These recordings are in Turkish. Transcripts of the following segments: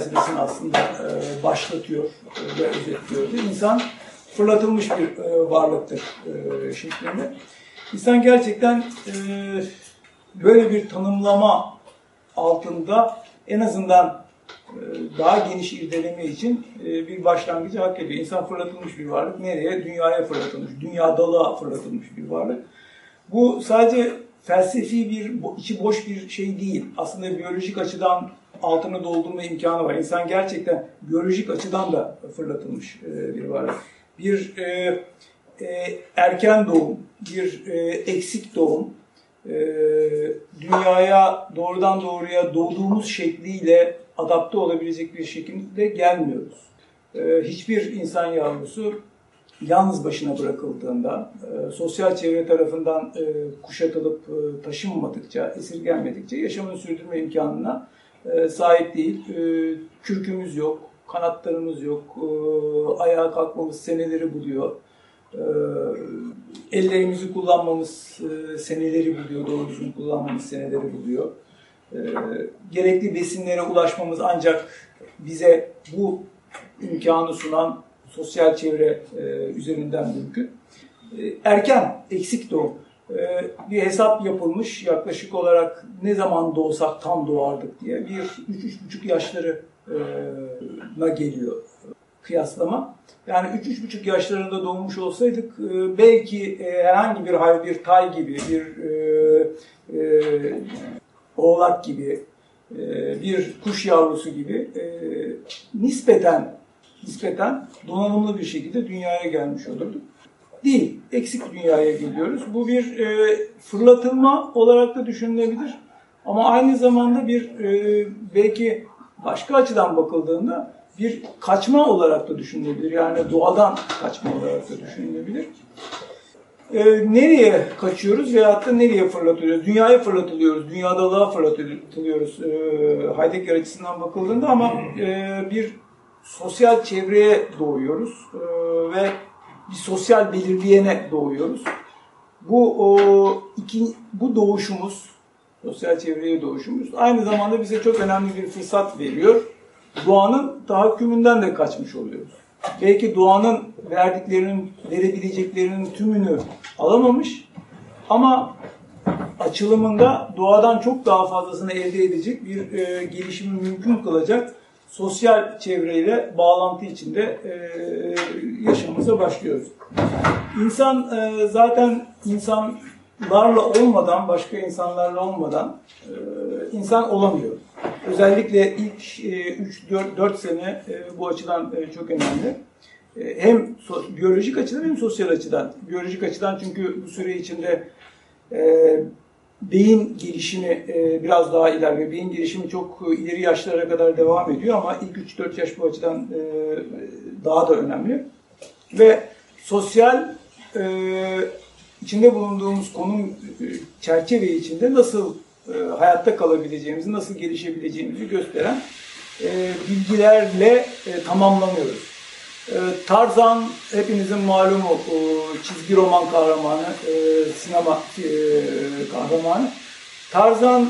felsefesini aslında e, başlatıyor e, ve özetliyor. İnsan fırlatılmış bir e, varlıktır e, şeklinde. İnsan gerçekten böyle bir tanımlama altında en azından daha geniş irdeleme için bir başlangıcı hak ediyor. İnsan fırlatılmış bir varlık. Nereye? Dünyaya fırlatılmış. Dünya dalığa fırlatılmış bir varlık. Bu sadece felsefi bir, içi boş bir şey değil. Aslında biyolojik açıdan altını doldurma imkanı var. İnsan gerçekten biyolojik açıdan da fırlatılmış e, bir varlık. Bir e, e, erken doğum, bir e, eksik doğum, e, dünyaya doğrudan doğruya doğduğumuz şekliyle adapte olabilecek bir şekilde gelmiyoruz. E, hiçbir insan yavrusu yalnız başına bırakıldığında, e, sosyal çevre tarafından e, kuşatılıp e, taşınmadıkça, esirgenmedikçe yaşamını sürdürme imkanına e, sahip değil. E, kürkümüz yok, kanatlarımız yok, e, ayağa kalkmamız seneleri buluyor. Ellerimizi kullanmamız e, seneleri buluyor, doğru düzgün kullanmamız seneleri buluyor. Gerekli besinlere ulaşmamız ancak bize bu imkanı sunan sosyal çevre e, üzerinden mümkün. Erken, eksik doğum. E, bir hesap yapılmış yaklaşık olarak ne zaman doğsak tam doğardık diye bir 3-3,5 yaşlarına geliyor kıyaslama. Yani 3-3,5 yaşlarında doğmuş olsaydık e, belki e, herhangi bir hayvan, bir tay gibi, bir e, e, oğlak gibi, e, bir kuş yavrusu gibi e, nispeten nispeten donanımlı bir şekilde dünyaya gelmiş olurduk. Değil, eksik dünyaya geliyoruz. Bu bir e, fırlatılma olarak da düşünülebilir. Ama aynı zamanda bir e, belki başka açıdan bakıldığında bir kaçma olarak da düşünülebilir. Yani doğadan kaçma olarak da düşünülebilir. E, nereye kaçıyoruz veyahut da nereye fırlatıyoruz? Dünyaya fırlatılıyoruz, dünyadalığa fırlatılıyoruz e, Heidegger açısından bakıldığında ama e, bir sosyal çevreye doğuyoruz e, ve bir sosyal belirleyene doğuyoruz. Bu o, iki, bu doğuşumuz, sosyal çevreye doğuşumuz aynı zamanda bize çok önemli bir fırsat veriyor. Doğanın tahakkümünden de kaçmış oluyoruz. Belki doğanın verdiklerinin, verebileceklerinin tümünü alamamış ama açılımında doğadan çok daha fazlasını elde edecek bir e, gelişimi mümkün kılacak sosyal çevreyle bağlantı içinde e, yaşamımıza başlıyoruz. İnsan e, zaten insanlarla olmadan, başka insanlarla olmadan e, insan olamıyor. Özellikle ilk e, 3-4 sene e, bu açıdan e, çok önemli. E, hem so biyolojik açıdan hem sosyal açıdan. Biyolojik açıdan çünkü bu süre içinde e, beyin gelişimi e, biraz daha ilerliyor. Beyin gelişimi çok ileri yaşlara kadar devam ediyor ama ilk 3-4 yaş bu açıdan e, daha da önemli. Ve sosyal e, içinde bulunduğumuz konum e, çerçeve içinde nasıl e, hayatta kalabileceğimizi, nasıl gelişebileceğimizi gösteren e, bilgilerle e, tamamlanıyoruz. E, Tarzan hepinizin malumu çizgi roman kahramanı, e, sinema e, kahramanı. Tarzan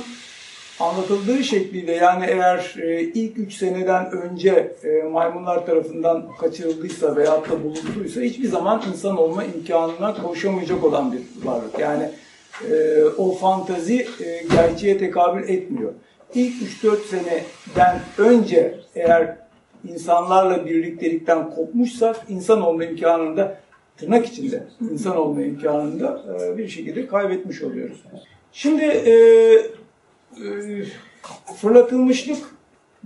anlatıldığı şekliyle yani eğer ilk üç seneden önce maymunlar tarafından kaçırıldıysa veya da bulunduysa hiçbir zaman insan olma imkanına koşamayacak olan bir varlık. Yani o fantazi gerçeğe tekabül etmiyor. İlk 3-4 seneden önce eğer insanlarla birliktelikten kopmuşsak insan olma imkanında tırnak içinde insan olma imkanında e, bir şekilde kaybetmiş oluyoruz. Şimdi e, e, fırlatılmışlık,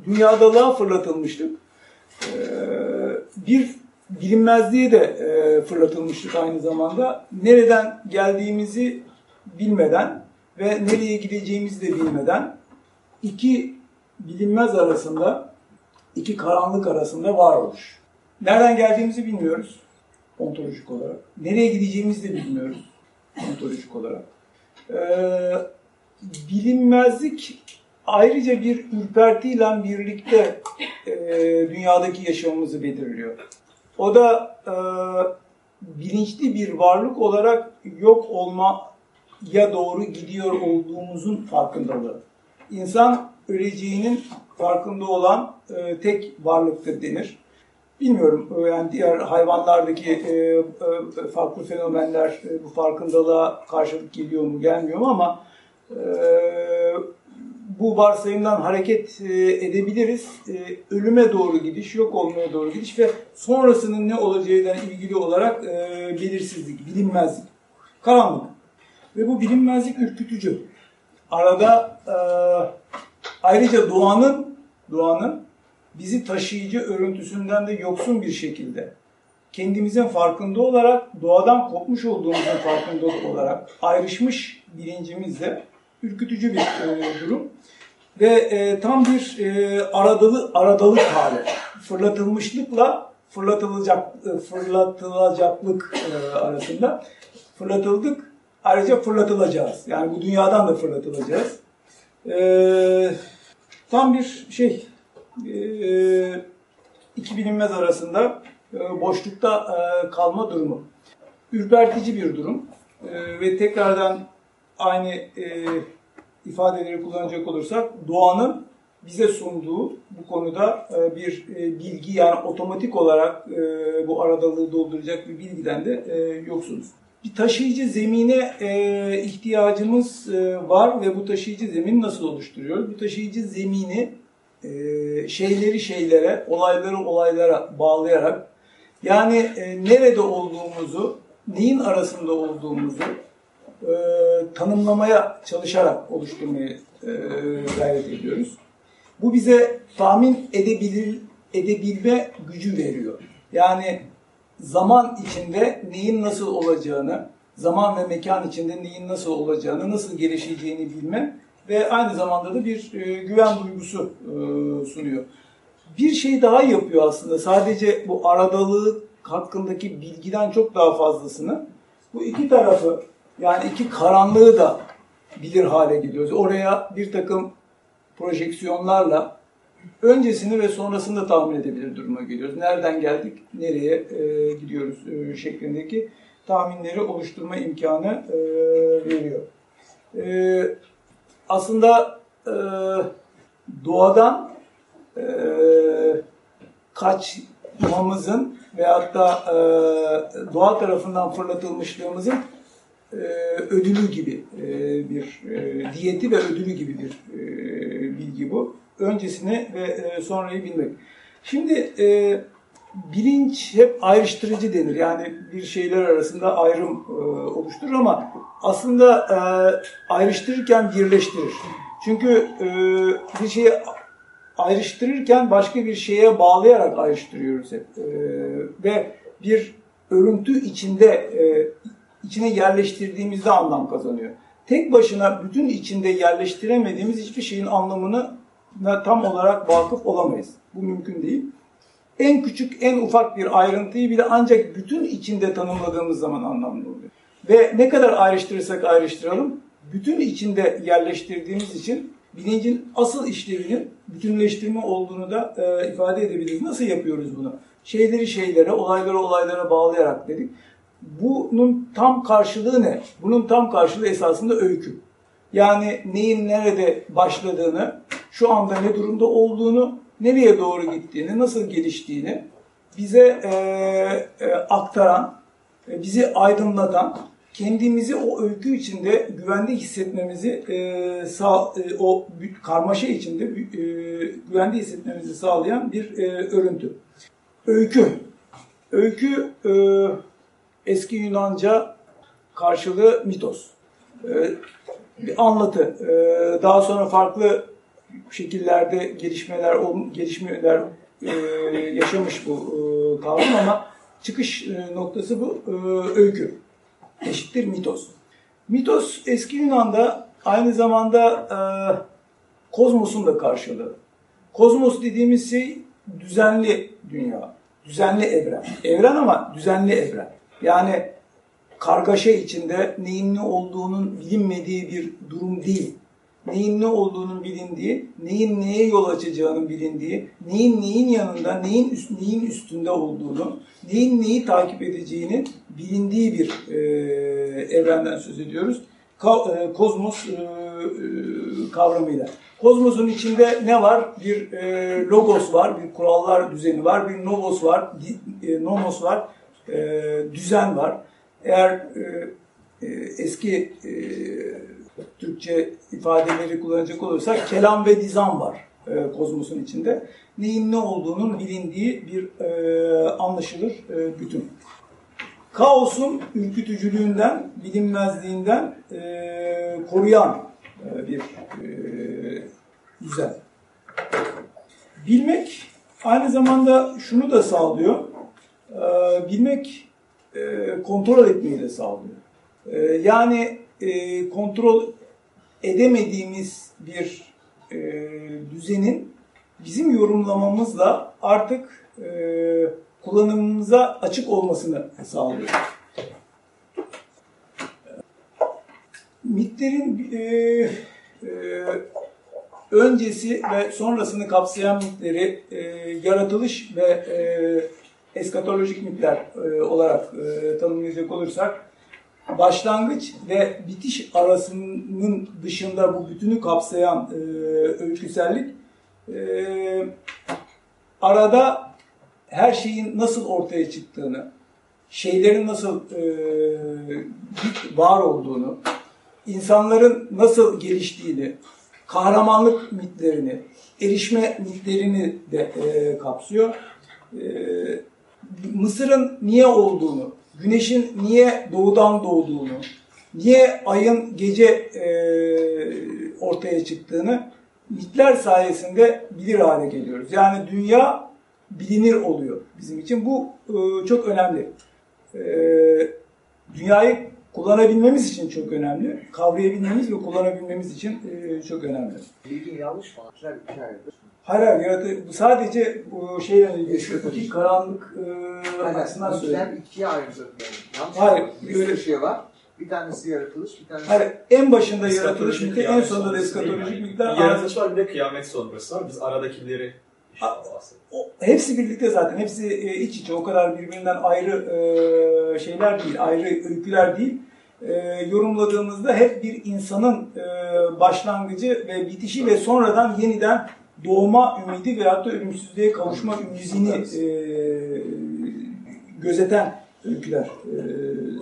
dünyadalığa fırlatılmışlık, e, bir bilinmezliğe de e, fırlatılmışlık aynı zamanda. Nereden geldiğimizi bilmeden ve nereye gideceğimizi de bilmeden iki bilinmez arasında iki karanlık arasında varoluş. Nereden geldiğimizi bilmiyoruz ontolojik olarak. Nereye gideceğimizi de bilmiyoruz ontolojik olarak. Ee, bilinmezlik ayrıca bir ürpertiyle birlikte e, dünyadaki yaşamımızı belirliyor. O da e, bilinçli bir varlık olarak yok olma ya doğru gidiyor olduğumuzun farkındalığı. İnsan öleceğinin farkında olan e, tek varlıktır denir. Bilmiyorum e, yani diğer hayvanlardaki e, e, farklı fenomenler e, bu farkındalığa karşılık geliyor mu gelmiyor mu ama e, bu varsayımdan hareket e, edebiliriz. E, ölüme doğru gidiş, yok olmaya doğru gidiş ve sonrasının ne olacağıyla ilgili olarak belirsizlik, bilinmezlik, karanlık. Ve bu bilinmezlik ürkütücü. Arada e, ayrıca doğanın doğanın bizi taşıyıcı örüntüsünden de yoksun bir şekilde kendimizin farkında olarak doğadan kopmuş olduğumuzun farkında olarak ayrışmış bilincimizle ürkütücü bir e, durum. Ve e, tam bir e, aradalı aradalık hali. Fırlatılmışlıkla fırlatılacak e, fırlatılacaklık e, arasında fırlatıldık. Ayrıca fırlatılacağız. Yani bu dünyadan da fırlatılacağız. E, tam bir şey e, iki bilinmez arasında e, boşlukta e, kalma durumu. Ürpertici bir durum e, ve tekrardan aynı e, ifadeleri kullanacak olursak doğanın bize sunduğu bu konuda e, bir e, bilgi yani otomatik olarak e, bu aradalığı dolduracak bir bilgiden de e, yoksunuz. Bir taşıyıcı zemine e, ihtiyacımız e, var ve bu taşıyıcı zemin nasıl oluşturuyoruz? Bu taşıyıcı zemini e, şeyleri şeylere, olayları olaylara bağlayarak yani e, nerede olduğumuzu, neyin arasında olduğumuzu e, tanımlamaya çalışarak oluşturmaya e, gayret ediyoruz. Bu bize tahmin edebilir, edebilme gücü veriyor. Yani zaman içinde neyin nasıl olacağını, zaman ve mekan içinde neyin nasıl olacağını, nasıl gelişeceğini bilme ve aynı zamanda da bir e, güven duygusu e, sunuyor. Bir şey daha yapıyor aslında. Sadece bu aradalığı hakkındaki bilgiden çok daha fazlasını. Bu iki tarafı yani iki karanlığı da bilir hale geliyoruz. Oraya bir takım projeksiyonlarla öncesini ve sonrasını da tahmin edebilir duruma geliyoruz. Nereden geldik, nereye e, gidiyoruz e, şeklindeki tahminleri oluşturma imkanı e, veriyor. E, aslında e, doğadan e, kaçmamızın veyahut da e, doğa tarafından fırlatılmışlığımızın e, ödülü gibi e, bir e, diyeti ve ödülü gibi bir e, bilgi bu. Öncesini ve e, sonrayı bilmek. Şimdi e, bilinç hep ayrıştırıcı denir. Yani bir şeyler arasında ayrım e, oluşturur ama aslında e, ayrıştırırken birleştirir. Çünkü e, bir şeyi ayrıştırırken başka bir şeye bağlayarak ayrıştırıyoruz hep. E, ve bir örüntü içinde e, içine yerleştirdiğimizde anlam kazanıyor. Tek başına bütün içinde yerleştiremediğimiz hiçbir şeyin anlamını tam olarak vakıf olamayız. Bu mümkün değil. En küçük, en ufak bir ayrıntıyı bile ancak bütün içinde tanımladığımız zaman anlamlı oluyor. Ve ne kadar ayrıştırırsak ayrıştıralım, bütün içinde yerleştirdiğimiz için bilincin asıl işlevinin bütünleştirme olduğunu da e, ifade edebiliriz. Nasıl yapıyoruz bunu? Şeyleri şeylere, olayları olaylara bağlayarak dedik. Bunun tam karşılığı ne? Bunun tam karşılığı esasında öykü. Yani neyin nerede başladığını, şu anda ne durumda olduğunu, nereye doğru gittiğini, nasıl geliştiğini bize e, e, aktaran, e, bizi aydınlatan, kendimizi o öykü içinde güvende hissetmemizi e, sağ, e, o karmaşa içinde e, güvende hissetmemizi sağlayan bir e, örüntü. Öykü. Öykü e, eski Yunanca karşılığı mitos. E, bir anlatı. E, daha sonra farklı şekillerde gelişmeler gelişmeler e, yaşamış bu e, kavram ama çıkış e, noktası bu öykü eşittir mitos. Mitos eski Yunan'da aynı zamanda e, kozmosun da karşılığı. Kozmos dediğimiz şey düzenli dünya, düzenli evren. Evren ama düzenli evren. Yani kargaşa içinde neyin ne olduğunun bilinmediği bir durum değil. Neyin ne olduğunun bilindiği, neyin neye yol açacağının bilindiği, neyin neyin yanında, neyin üst, neyin üstünde olduğunu, neyin neyi takip edeceğini bilindiği bir e, evrenden söz ediyoruz. ka- e, kozmos e, e, kavramıyla. Kozmosun içinde ne var? Bir e, logos var, bir kurallar düzeni var, bir novos var, e, nomos var, e, düzen var. Eğer e, e, eski e, Türkçe ifadeleri kullanacak olursak kelam ve dizan var e, kozmosun içinde. Neyin ne olduğunun bilindiği bir e, anlaşılır e, bütün. Kaosun ürkütücülüğünden, bilinmezliğinden e, koruyan e, bir e, düzen. Bilmek aynı zamanda şunu da sağlıyor. E, bilmek e, kontrol etmeyi de sağlıyor. E, yani e, kontrol edemediğimiz bir düzenin bizim yorumlamamızla artık kullanımımıza açık olmasını sağlıyor. Mitlerin e, e, öncesi ve sonrasını kapsayan mitleri e, yaratılış ve e, eskatolojik mitler e, olarak e, tanımlayacak olursak başlangıç ve bitiş arasının dışında bu bütünü kapsayan e, öyküsellik e, arada her şeyin nasıl ortaya çıktığını, şeylerin nasıl e, var olduğunu, insanların nasıl geliştiğini, kahramanlık mitlerini, erişme mitlerini de e, kapsıyor. E, Mısır'ın niye olduğunu, güneşin niye doğudan doğduğunu, niye ayın gece e, ortaya çıktığını mitler sayesinde bilir hale geliyoruz. Yani dünya bilinir oluyor bizim için. Bu e, çok önemli. E, dünyayı kullanabilmemiz için çok önemli. Kavrayabilmemiz ve kullanabilmemiz için e, çok önemli. Bilgin yanlış mı? Hayır hayır yaratı, bu sadece bu şeyle ilgili şu iki karanlık e, açısından söylüyorum. ikiye ayrılır. Yanlış Hayır? Bir öyle- şey var. Bir tanesi yaratılış, bir tanesi... Hayır, en başında yaratılış miti, en sonunda da eskatolojik mitler. Bir yaratılış var bir de kıyamet sonrası var. Biz aradakileri işte. O, hepsi birlikte zaten. Hepsi e, iç içe. O kadar birbirinden ayrı e, şeyler değil, ayrı öyküler değil. E, yorumladığımızda hep bir insanın e, başlangıcı ve bitişi ve sonradan yeniden doğma ümidi veyahut da ölümsüzlüğe kavuşma ümidini e, gözeten öyküler e,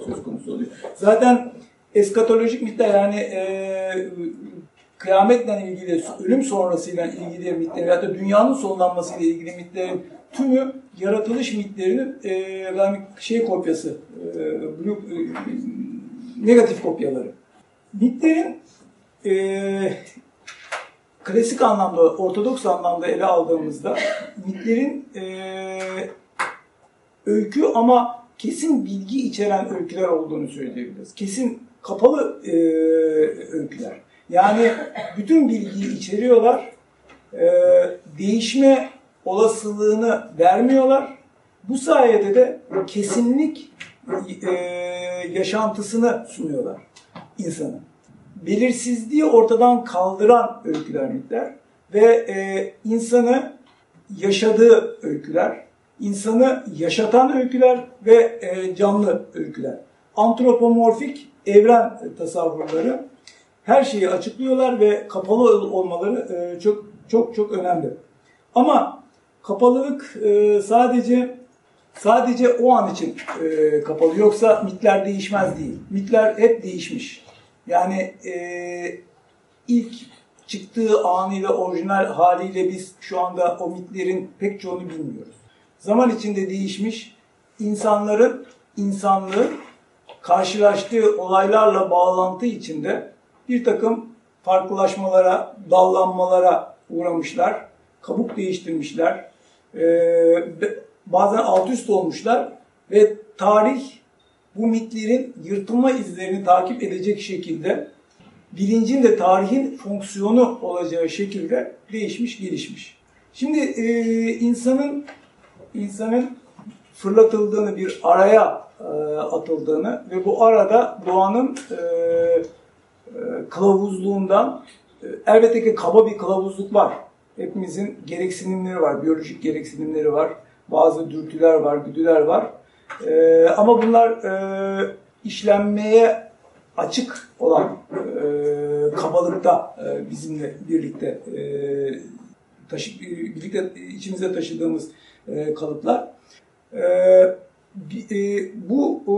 söz konusu oluyor. Zaten eskatolojik mitler yani e, kıyametle ilgili, ölüm sonrasıyla ilgili mitler veyahut da dünyanın sonlanmasıyla ilgili mitlerin tümü yaratılış mitlerinin e, yani şey kopyası, e, blue, e, negatif kopyaları. Mitlerin e, klasik anlamda, ortodoks anlamda ele aldığımızda mitlerin e, öykü ama kesin bilgi içeren öyküler olduğunu söyleyebiliriz. Kesin kapalı e, öyküler. Yani bütün bilgiyi içeriyorlar, e, değişme olasılığını vermiyorlar. Bu sayede de kesinlik e, yaşantısını sunuyorlar insana. Belirsizliği ortadan kaldıran öyküler mitler ve e, insanı yaşadığı öyküler, insanı yaşatan öyküler ve e, canlı öyküler. Antropomorfik evren tasavvurları her şeyi açıklıyorlar ve kapalı olmaları e, çok çok çok önemli. Ama kapalılık e, sadece sadece o an için e, kapalı. Yoksa mitler değişmez değil. Mitler hep değişmiş. Yani e, ilk çıktığı anıyla orijinal haliyle biz şu anda o mitlerin pek çoğunu bilmiyoruz. Zaman içinde değişmiş insanların insanlığı karşılaştığı olaylarla bağlantı içinde bir takım farklılaşmalara, dallanmalara uğramışlar, kabuk değiştirmişler, ee, bazen alt üst olmuşlar ve tarih bu mitlerin yırtılma izlerini takip edecek şekilde bilincin de tarihin fonksiyonu olacağı şekilde değişmiş, gelişmiş. Şimdi e, insanın insanın fırlatıldığını, bir araya e, atıldığını ve bu arada doğanın e, e, kılavuzluğundan e, elbette ki kaba bir kılavuzluk var. Hepimizin gereksinimleri var, biyolojik gereksinimleri var, bazı dürtüler var, güdüler var. E, ama bunlar e, işlenmeye açık olan e, kabalıkta e, bizimle birlikte e, taşı, birlikte içimize taşıdığımız e, kalıplar. E, e, bu e,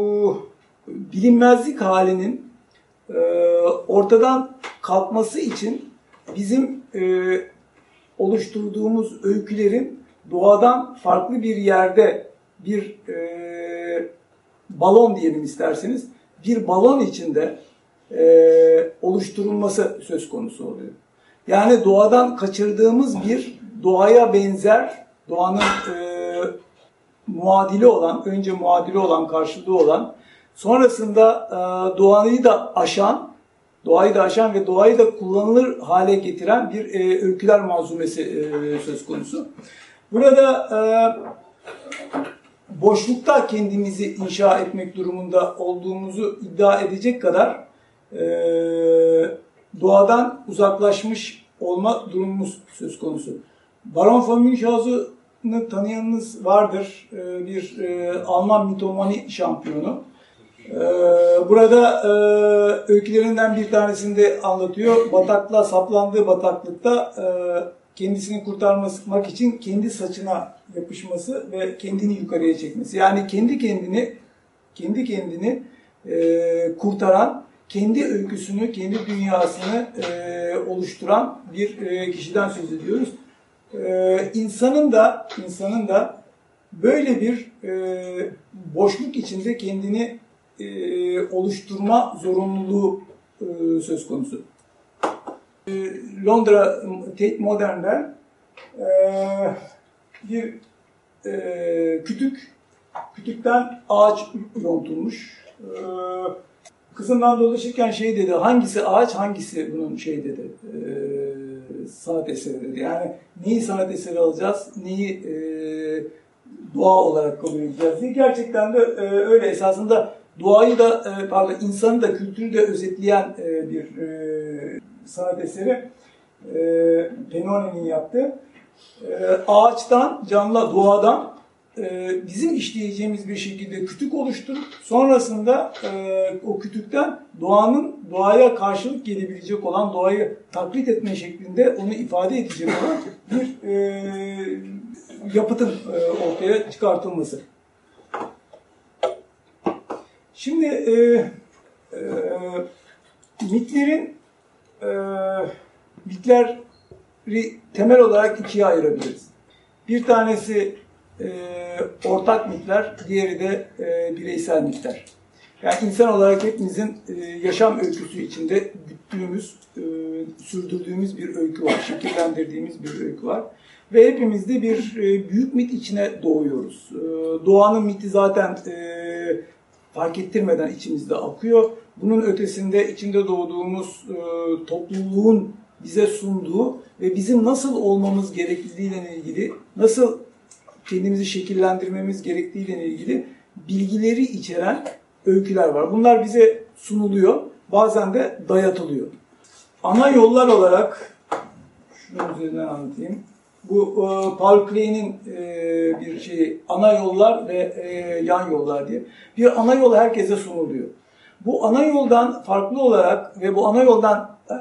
bilinmezlik halinin e, ortadan kalkması için bizim e, oluşturduğumuz öykülerin doğadan farklı bir yerde bir e, balon diyelim isterseniz bir balon içinde e, oluşturulması söz konusu oluyor. Yani doğadan kaçırdığımız bir doğaya benzer, doğanın e, muadili olan, önce muadili olan, karşılığı olan, sonrasında e, doğayı da aşan, doğayı da aşan ve doğayı da kullanılır hale getiren bir e, öyküler malzumesi e, söz konusu. Burada e, boşlukta kendimizi inşa etmek durumunda olduğumuzu iddia edecek kadar e, doğadan uzaklaşmış olma durumumuz söz konusu. Baron von Münchhausen'ı tanıyanınız vardır. E, bir e, Alman mitomani şampiyonu. E, burada e, öykülerinden bir tanesinde anlatıyor. Bataklığa saplandığı bataklıkta e, kendisini kurtarmak için kendi saçına yapışması ve kendini yukarıya çekmesi. Yani kendi kendini kendi kendini e, kurtaran, kendi öyküsünü, kendi dünyasını e, oluşturan bir e, kişiden söz ediyoruz. E, insanın da insanın da böyle bir e, boşluk içinde kendini e, oluşturma zorunluluğu e, söz konusu. E, Londra Tate Modern'de e, bir e, kütük, kütükten ağaç yontulmuş. E, kızımdan dolaşırken şey dedi, hangisi ağaç, hangisi bunun şey dedi, e, sanat eseri dedi. Yani neyi sanat eseri alacağız, neyi doğa olarak kabul edeceğiz diye. Gerçekten de öyle esasında doğayı da, pardon insanı da kültürü de özetleyen bir sanat eseri e, Penone'nin yaptığı. E, ağaçtan, canlı doğadan e, bizim işleyeceğimiz bir şekilde kütük oluşturup sonrasında e, o kütükten doğanın doğaya karşılık gelebilecek olan doğayı taklit etme şeklinde onu ifade edecek olan bir e, yapıtın e, ortaya çıkartılması. Şimdi e, e, mitlerin e, mitleri temel olarak ikiye ayırabiliriz. Bir tanesi e, ortak mitler, diğeri de e, bireysel mitler. Yani insan olarak hepimizin e, yaşam öyküsü içinde güttüğümüz, e, sürdürdüğümüz bir öykü var, şekillendirdiğimiz bir öykü var. Ve hepimizde bir e, büyük mit içine doğuyoruz. E, doğanın miti zaten e, fark ettirmeden içimizde akıyor. Bunun ötesinde içinde doğduğumuz e, topluluğun bize sunduğu ve bizim nasıl olmamız gerekliliğiyle ilgili, nasıl kendimizi şekillendirmemiz gerektiğiyle ilgili bilgileri içeren öyküler var. Bunlar bize sunuluyor, bazen de dayatılıyor. Ana yollar olarak, şunun üzerinden anlatayım. Bu e, Paul Klay'nin e, bir şeyi, ana yollar ve e, yan yollar diye. Bir ana yol herkese sunuluyor. Bu ana yoldan farklı olarak ve bu ana yoldan e,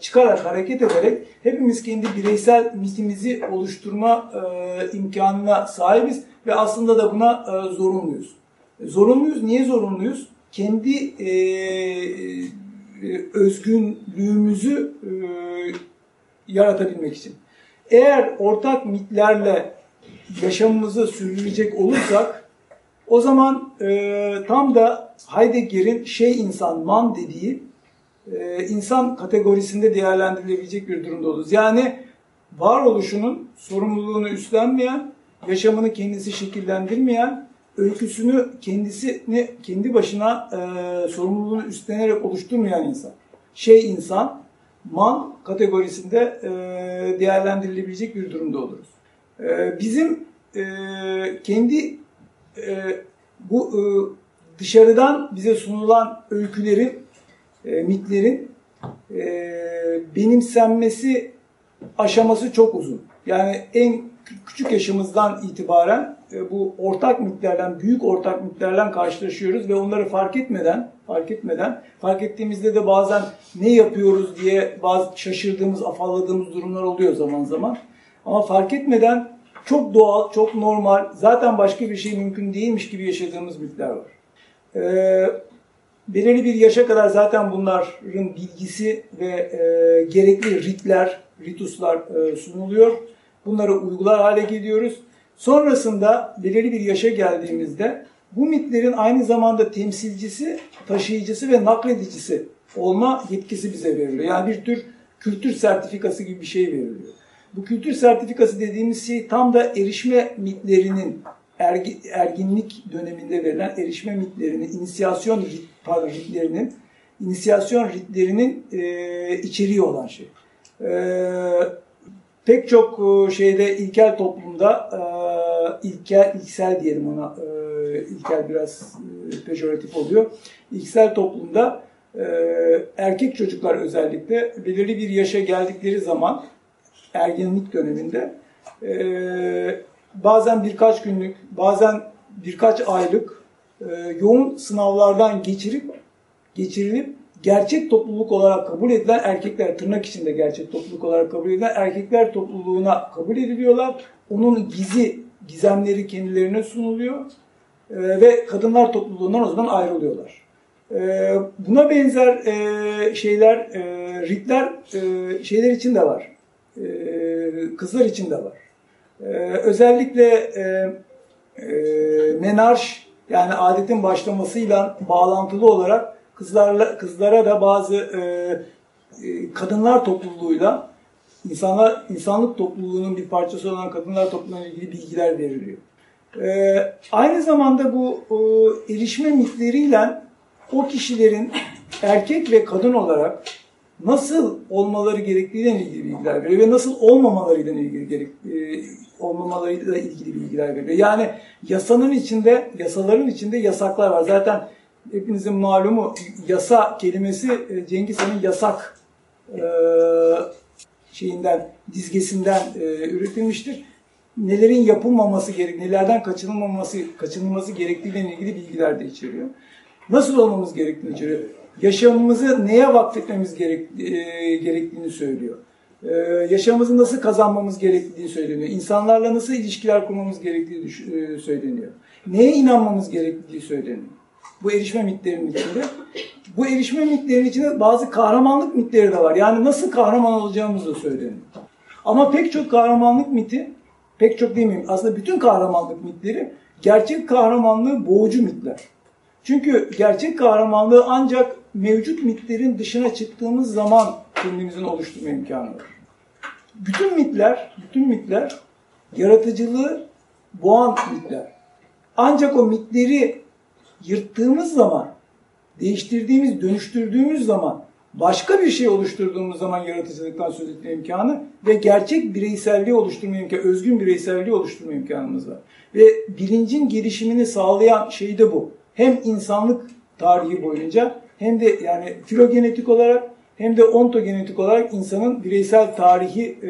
çıkarak, hareket ederek hepimiz kendi bireysel mitimizi oluşturma e, imkanına sahibiz ve aslında da buna e, zorunluyuz. Zorunluyuz. Niye zorunluyuz? Kendi e, e, özgünlüğümüzü e, yaratabilmek için. Eğer ortak mitlerle yaşamımızı sürdürecek olursak o zaman e, tam da Heidegger'in şey insan, man dediği e, insan kategorisinde değerlendirilebilecek bir durumda oluruz. Yani varoluşunun sorumluluğunu üstlenmeyen, yaşamını kendisi şekillendirmeyen, öyküsünü kendisini kendi başına e, sorumluluğunu üstlenerek oluşturmayan insan. Şey insan, man kategorisinde e, değerlendirilebilecek bir durumda oluruz. E, bizim e, kendi e, bu e, dışarıdan bize sunulan öykülerin, e, mitlerin e, benimsenmesi aşaması çok uzun. Yani en küçük yaşımızdan itibaren bu ortak mitlerden, büyük ortak mitlerden karşılaşıyoruz ve onları fark etmeden, fark etmeden, fark ettiğimizde de bazen ne yapıyoruz diye bazı şaşırdığımız, afalladığımız durumlar oluyor zaman zaman. Ama fark etmeden çok doğal, çok normal, zaten başka bir şey mümkün değilmiş gibi yaşadığımız mitler var. Ee, belirli bir yaşa kadar zaten bunların bilgisi ve e, gerekli ritler, rituslar e, sunuluyor. Bunları uygular hale geliyoruz. Sonrasında belirli bir yaşa geldiğimizde bu mitlerin aynı zamanda temsilcisi, taşıyıcısı ve nakledicisi olma yetkisi bize veriliyor. Yani bir tür kültür sertifikası gibi bir şey veriliyor. Bu kültür sertifikası dediğimiz şey tam da erişme mitlerinin ergi, erginlik döneminde verilen erişme mitlerinin, inisiyasyon rit, pardon, ritlerinin, inisiyasyon ritlerinin e, içeriği olan şey. E, pek çok şeyde ilkel toplumda e, ilkel, ilksel diyelim ona, e, ilkel biraz e, pejoratif oluyor. İlksel toplumda e, erkek çocuklar özellikle belirli bir yaşa geldikleri zaman ergenlik döneminde e, bazen birkaç günlük, bazen birkaç aylık yoğun sınavlardan geçirip geçirilip gerçek topluluk olarak kabul edilen erkekler, tırnak içinde gerçek topluluk olarak kabul edilen erkekler topluluğuna kabul ediliyorlar. Onun gizi, gizemleri kendilerine sunuluyor e, ve kadınlar topluluğundan o zaman ayrılıyorlar. E, buna benzer e, şeyler, e, ritler e, şeyler için de var. E, kızlar için de var. Ee, özellikle e, e, menarş yani adetin başlamasıyla bağlantılı olarak kızlarla kızlara da bazı e, e, kadınlar topluluğuyla insanlar insanlık topluluğunun bir parçası olan kadınlar topluluğuyla ilgili bilgiler veriliyor. E, aynı zamanda bu e, erişme mitleriyle o kişilerin erkek ve kadın olarak nasıl olmaları gerektiğiyle ilgili bilgiler veriyor ve nasıl olmamalarıyla ilgili gerek, e, olmamalarıyla ilgili bilgiler veriyor. Yani yasanın içinde, yasaların içinde yasaklar var. Zaten hepinizin malumu yasa kelimesi e, Cengiz Han'ın yasak e, şeyinden, dizgesinden e, üretilmiştir. Nelerin yapılmaması gerek, nelerden kaçınılmaması, kaçınılması gerektiğiyle ilgili bilgiler de içeriyor. Nasıl olmamız gerektiğini içeriyor. Yaşamımızı neye vakfetmemiz gerek, e, gerektiğini söylüyor. Ee, yaşamımızı nasıl kazanmamız gerektiği söyleniyor. İnsanlarla nasıl ilişkiler kurmamız gerektiği e, söyleniyor. Neye inanmamız gerektiği söyleniyor. Bu erişme mitlerinin içinde. Bu erişme mitlerinin içinde bazı kahramanlık mitleri de var. Yani nasıl kahraman olacağımız da söyleniyor. Ama pek çok kahramanlık miti, pek çok demeyeyim aslında bütün kahramanlık mitleri gerçek kahramanlığı boğucu mitler. Çünkü gerçek kahramanlığı ancak mevcut mitlerin dışına çıktığımız zaman kendimizin oluşturma imkanı var. Bütün mitler, bütün mitler yaratıcılığı boğan mitler. Ancak o mitleri yırttığımız zaman, değiştirdiğimiz, dönüştürdüğümüz zaman, başka bir şey oluşturduğumuz zaman yaratıcılıktan söz etme imkanı ve gerçek bireyselliği oluşturma imkanı, özgün bireyselliği oluşturma imkanımız var. Ve bilincin gelişimini sağlayan şey de bu. Hem insanlık tarihi boyunca hem de yani filogenetik olarak hem de ontogenetik olarak insanın bireysel tarihi e,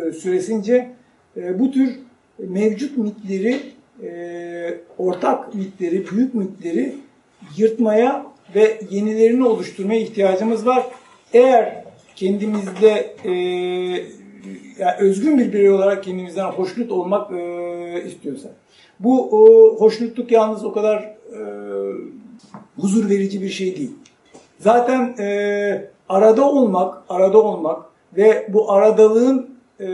e, süresince e, bu tür mevcut mitleri, e, ortak mitleri, büyük mitleri yırtmaya ve yenilerini oluşturmaya ihtiyacımız var. Eğer kendimizde e, yani özgün bir birey olarak kendimizden hoşnut olmak e, istiyorsak. Bu o, hoşnutluk yalnız o kadar e, huzur verici bir şey değil. Zaten e, arada olmak, arada olmak ve bu aradalığın e,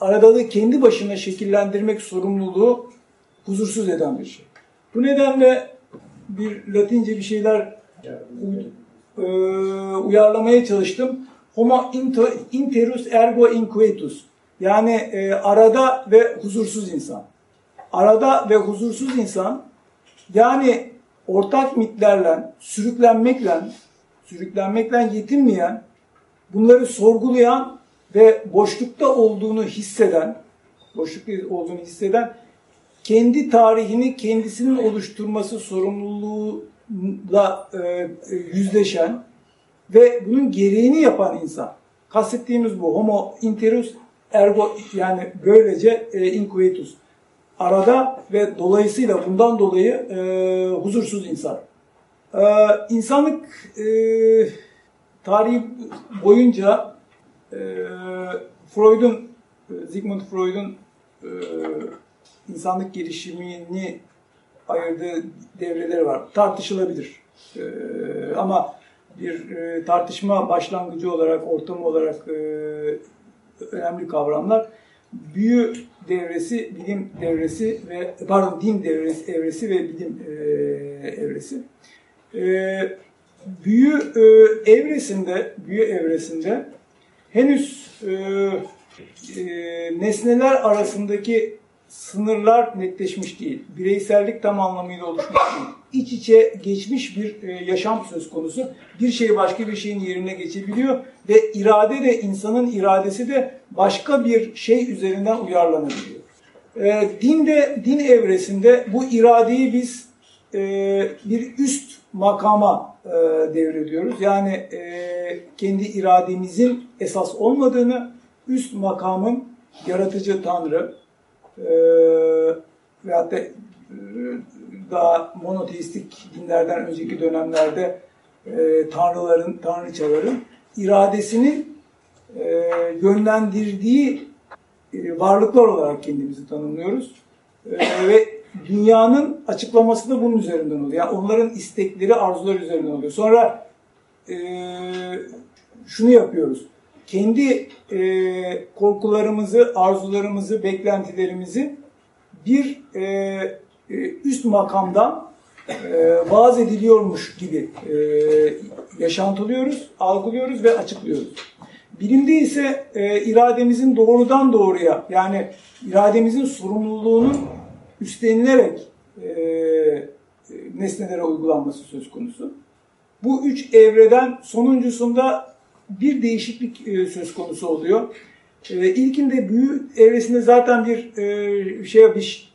aradalığı kendi başına şekillendirmek sorumluluğu huzursuz eden bir şey. Bu nedenle bir Latince bir şeyler e, uyarlamaya çalıştım. Homo interus ergo inquietus. Yani e, arada ve huzursuz insan. Arada ve huzursuz insan yani ortak mitlerle, sürüklenmekle, sürüklenmekle yetinmeyen, bunları sorgulayan ve boşlukta olduğunu hisseden, boşlukta olduğunu hisseden, kendi tarihini kendisinin oluşturması sorumluluğuyla e, yüzleşen ve bunun gereğini yapan insan. Kastettiğimiz bu. Homo interus ergo yani böylece e, inquietus. Arada ve dolayısıyla bundan dolayı e, huzursuz insan. E, insanlık e, tarihi boyunca e, Freud'un, e, Sigmund Freud'un e, insanlık gelişimini ayırdığı devreleri var. Tartışılabilir. E, ama bir e, tartışma başlangıcı olarak, ortamı olarak e, önemli kavramlar. Büyü devresi, bilim devresi ve pardon din devresi, evresi ve bilim e, evresi. E, büyü e, evresinde, büyü evresinde henüz e, e, nesneler arasındaki sınırlar netleşmiş değil. Bireysellik tam anlamıyla oluşmuş değil. İç içe geçmiş bir e, yaşam söz konusu. Bir şey başka bir şeyin yerine geçebiliyor ve irade de insanın iradesi de başka bir şey üzerinden uyarlanabiliyor. E, din de din evresinde bu iradeyi biz e, bir üst makama e, devrediyoruz. Yani e, kendi irademizin esas olmadığını üst makamın yaratıcı Tanrı, e, veyahut da e, daha monoteistik dinlerden önceki dönemlerde e, tanrıların, tanrıçaların iradesinin e, yönlendirdiği e, varlıklar olarak kendimizi tanımlıyoruz. E, ve dünyanın açıklaması da bunun üzerinden oluyor. Yani onların istekleri, arzular üzerinden oluyor. Sonra e, şunu yapıyoruz. Kendi e, korkularımızı, arzularımızı, beklentilerimizi bir e, e, üst makamdan e, vaaz ediliyormuş gibi e, yaşantılıyoruz, algılıyoruz ve açıklıyoruz. Bilimde ise e, irademizin doğrudan doğruya yani irademizin sorumluluğunun üstlenilerek e, nesnelere uygulanması söz konusu. Bu üç evreden sonuncusunda bir değişiklik e, söz konusu oluyor. E, ilkinde büyü evresinde zaten bir e, şey bir,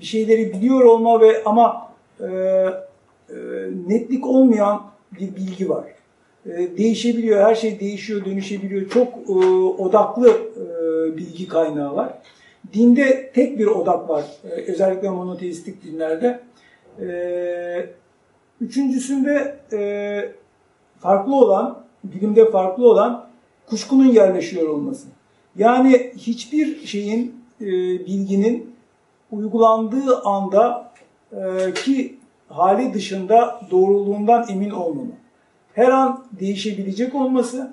şeyleri biliyor olma ve ama e, netlik olmayan bir bilgi var. Değişebiliyor, her şey değişiyor, dönüşebiliyor. Çok odaklı bilgi kaynağı var. Dinde tek bir odak var. Özellikle monoteistik dinlerde. Üçüncüsünde farklı olan, bilimde farklı olan kuşkunun yerleşiyor olması. Yani hiçbir şeyin, e, bilginin uygulandığı anda e, ki hali dışında doğruluğundan emin olmama. Her an değişebilecek olması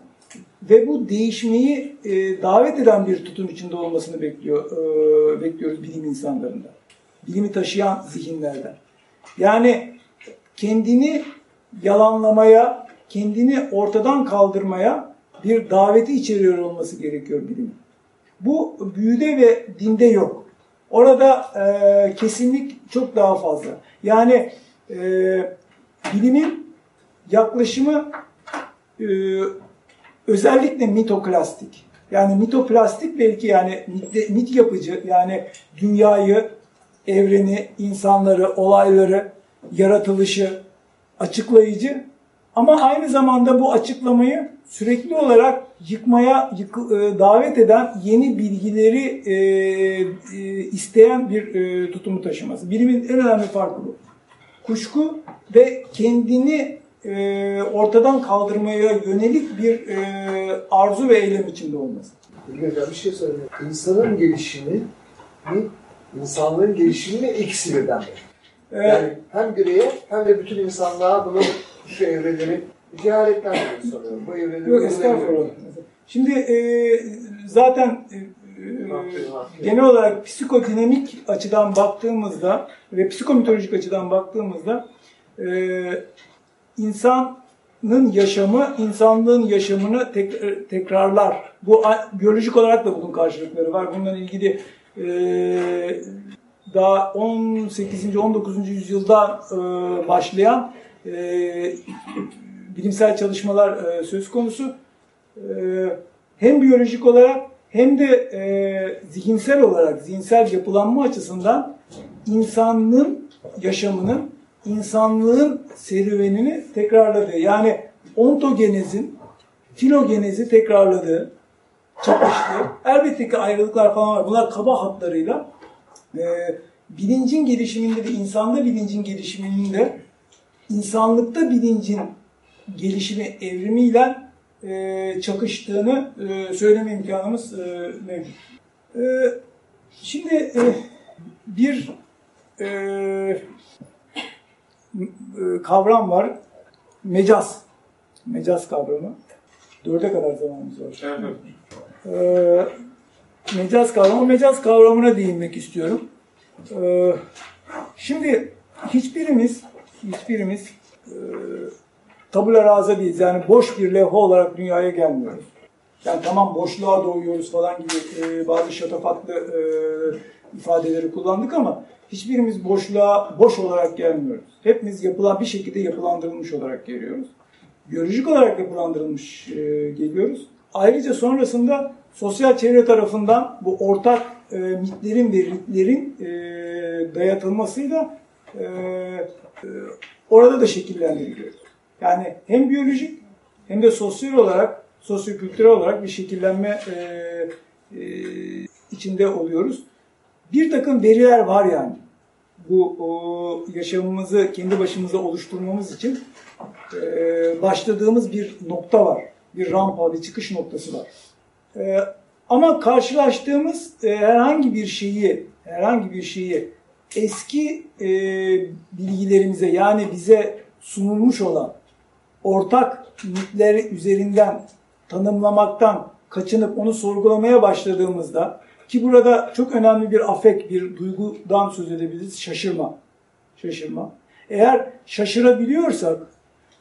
ve bu değişmeyi e, davet eden bir tutum içinde olmasını bekliyor, e, bekliyoruz bilim insanlarında. Bilimi taşıyan zihinlerden. Yani kendini yalanlamaya, kendini ortadan kaldırmaya bir daveti içeriyor olması gerekiyor bilimin. Bu büyüde ve dinde yok. Orada e, kesinlik çok daha fazla. Yani e, bilimin yaklaşımı e, özellikle mitoklastik. Yani mitoplastik belki yani mit, mit yapıcı yani dünyayı, evreni, insanları, olayları, yaratılışı açıklayıcı ama aynı zamanda bu açıklamayı sürekli olarak yıkmaya yık, e, davet eden yeni bilgileri e, e, isteyen bir e, tutumu taşıması. Bilimin en önemli farkı bu. Kuşku ve kendini e, ortadan kaldırmaya yönelik bir e, arzu ve eylem içinde olması. Hocam bir şey söyleyeyim. İnsanın gelişimi mi, insanlığın gelişimi mi ikisi birden? Evet. Yani hem bireye hem de bütün insanlığa bunun şu evreleri cehaletten dolayı soruyorum. Bu evreleri Yok estağfurullah. Şimdi e, zaten e, e, genel olarak psikodinamik açıdan baktığımızda ve psikomitolojik açıdan baktığımızda e, insanın yaşamı, insanlığın yaşamını tek, tekrarlar. Bu biyolojik olarak da bunun karşılıkları var. Bununla ilgili e, daha 18. 19. yüzyılda e, başlayan e, bilimsel çalışmalar e, söz konusu. E, hem biyolojik olarak hem de e, zihinsel olarak, zihinsel yapılanma açısından insanlığın yaşamının, insanlığın serüvenini tekrarladığı, yani ontogenezin filogenezi tekrarladığı, çakıştı. Elbette ki ayrılıklar falan var. Bunlar kaba hatlarıyla e, bilincin gelişiminde de insanda bilincin gelişiminde insanlıkta bilincin gelişimi evrimiyle e, çakıştığını e, söyleme imkanımız e, mevcut. E, şimdi e, bir e, e, kavram var. Mecaz. Mecaz kavramı. Dörde kadar zamanımız var. Ee, mecaz kavramı, mecaz kavramına değinmek istiyorum. Ee, şimdi hiçbirimiz, hiçbirimiz e, tabula rasa değiliz. Yani boş bir levha olarak dünyaya gelmiyoruz. Yani tamam boşluğa doğuyoruz falan gibi e, bazı şatafatlı e, ifadeleri kullandık ama hiçbirimiz boşluğa boş olarak gelmiyoruz. Hepimiz yapılan bir şekilde yapılandırılmış olarak geliyoruz. Biyolojik olarak yapılandırılmış e, geliyoruz. Ayrıca sonrasında sosyal çevre tarafından bu ortak e, mitlerin ve ritlerin e, dayatılmasıyla e, orada da şekillendiriliyoruz. Yani hem biyolojik hem de sosyal olarak, sosyokültürel olarak bir şekillenme e, e, içinde oluyoruz. Bir takım veriler var yani. Bu o, yaşamımızı kendi başımıza oluşturmamız için e, başladığımız bir nokta var. Bir rampa, bir çıkış noktası var. E, ama karşılaştığımız e, herhangi bir şeyi, herhangi bir şeyi eski e, bilgilerimize yani bize sunulmuş olan ortak mitler üzerinden tanımlamaktan kaçınıp onu sorgulamaya başladığımızda ki burada çok önemli bir afek, bir duygudan söz edebiliriz. Şaşırma. Şaşırma. Eğer şaşırabiliyorsak,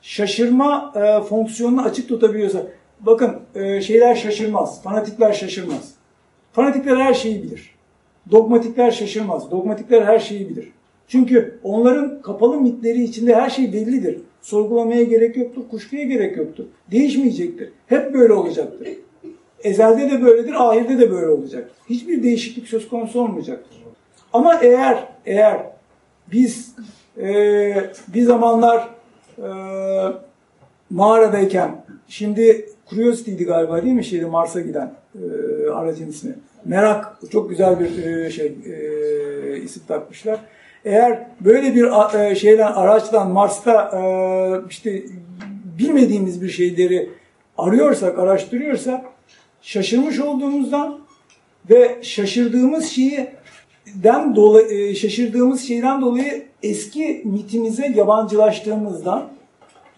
şaşırma e, fonksiyonunu açık tutabiliyorsak, bakın e, şeyler şaşırmaz, fanatikler şaşırmaz. Fanatikler her şeyi bilir. Dogmatikler şaşırmaz. Dogmatikler her şeyi bilir. Çünkü onların kapalı mitleri içinde her şey bellidir. Sorgulamaya gerek yoktur, kuşkuya gerek yoktur. Değişmeyecektir. Hep böyle olacaktır. Ezelde de böyledir, ahirde de böyle olacaktır. Hiçbir değişiklik söz konusu olmayacaktır. Ama eğer eğer biz e, bir zamanlar e, mağaradayken, şimdi Curiosity'di galiba değil mi şeydi Mars'a giden e, aracın ismi. Merak, çok güzel bir e, şey e, isim takmışlar. Eğer böyle bir e, şeyden araçtan Mars'ta e, işte bilmediğimiz bir şeyleri arıyorsak, araştırıyorsak şaşırmış olduğumuzdan ve şaşırdığımız şeyi den dolayı şaşırdığımız şeyden dolayı eski mitimize yabancılaştığımızdan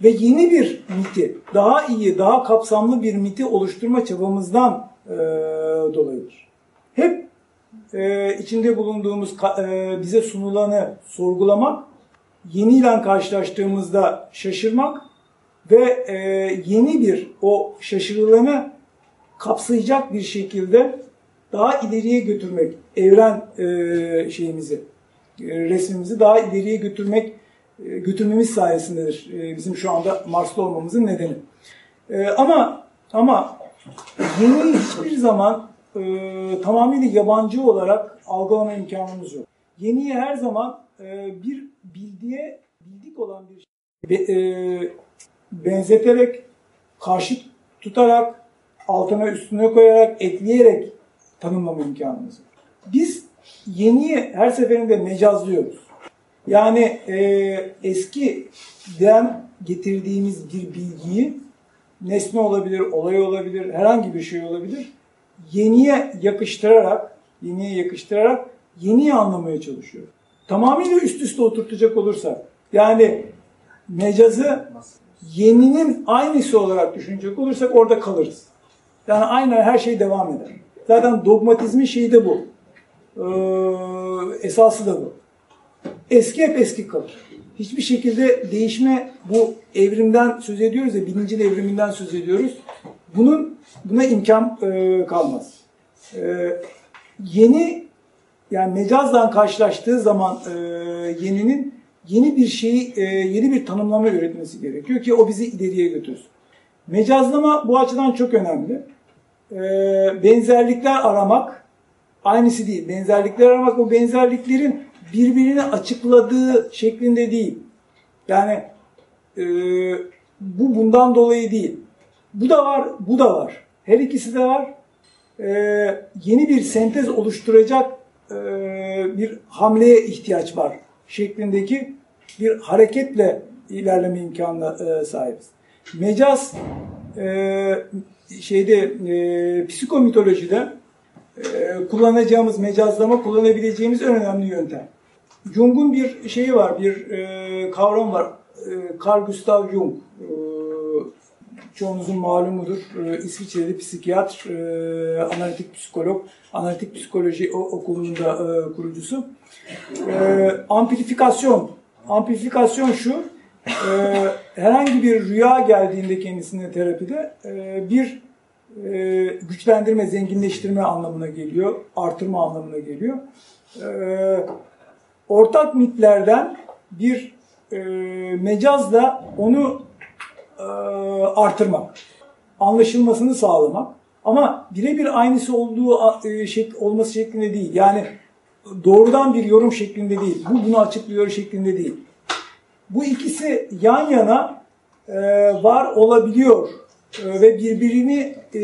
ve yeni bir miti, daha iyi, daha kapsamlı bir miti oluşturma çabamızdan e, dolayıdır. Hep e, içinde bulunduğumuz e, bize sunulanı sorgulamak, yeniyle karşılaştığımızda şaşırmak ve e, yeni bir o şaşırılanı kapsayacak bir şekilde daha ileriye götürmek, evren e, şeyimizi, e, resmimizi daha ileriye götürmek, e, götürmemiz sayesindedir e, bizim şu anda Mars'ta olmamızın nedeni. E, ama ama yeni hiçbir zaman e, tamamıyla yabancı olarak algılama imkanımız yok. Yeniye her zaman e, bir bildiğe bildik olan bir şey be- e, benzeterek, karşı tutarak, altına üstüne koyarak, ekleyerek tanımlama imkanımız var. Biz yeniyi her seferinde mecazlıyoruz. Yani e, eskiden getirdiğimiz bir bilgiyi nesne olabilir, olay olabilir, herhangi bir şey olabilir. Yeniye yakıştırarak, yeniye yakıştırarak yeniyi anlamaya çalışıyoruz. Tamamıyla üst üste oturtacak olursak, yani mecazı yeninin aynısı olarak düşünecek olursak orada kalırız. Yani aynen her şey devam eder. Zaten dogmatizmin şeyi de bu. Ee, esası da bu. Eski hep eski kalır. Hiçbir şekilde değişme bu evrimden söz ediyoruz ya bilincin evriminden söz ediyoruz. Bunun buna imkan e, kalmaz. E, yeni yani mecazla karşılaştığı zaman e, yeninin yeni bir şeyi, e, yeni bir tanımlama üretmesi gerekiyor ki o bizi ileriye götürsün. Mecazlama bu açıdan çok önemli. E, benzerlikler aramak aynısı değil. Benzerlikler aramak bu benzerliklerin birbirini açıkladığı şeklinde değil. Yani e, bu bundan dolayı değil. Bu da var, bu da var. Her ikisi de var. e, yeni bir sentez oluşturacak e, bir hamleye ihtiyaç var şeklindeki bir hareketle ilerleme imkanına e, sahibiz. Mecaz e, şeyde e, psikomitolojide e, kullanacağımız mecazlama kullanabileceğimiz en önemli yöntem. Jung'un bir şeyi var, bir e, kavram var. E, Carl Gustav Jung. E, çoğunuzun malumudur. E, İsviçreli psikiyatr, e, analitik psikolog, analitik psikoloji okulunun da e, kurucusu. E, amplifikasyon. Amplifikasyon şu, e, herhangi bir rüya geldiğinde kendisine terapide e, bir e, güçlendirme, zenginleştirme anlamına geliyor, artırma anlamına geliyor. E, ortak mitlerden bir e, mecazla onu artırmak, anlaşılmasını sağlamak. Ama birebir aynısı olduğu e, olması şeklinde değil. Yani doğrudan bir yorum şeklinde değil. Bu bunu açıklıyor şeklinde değil. Bu ikisi yan yana e, var olabiliyor e, ve birbirini e,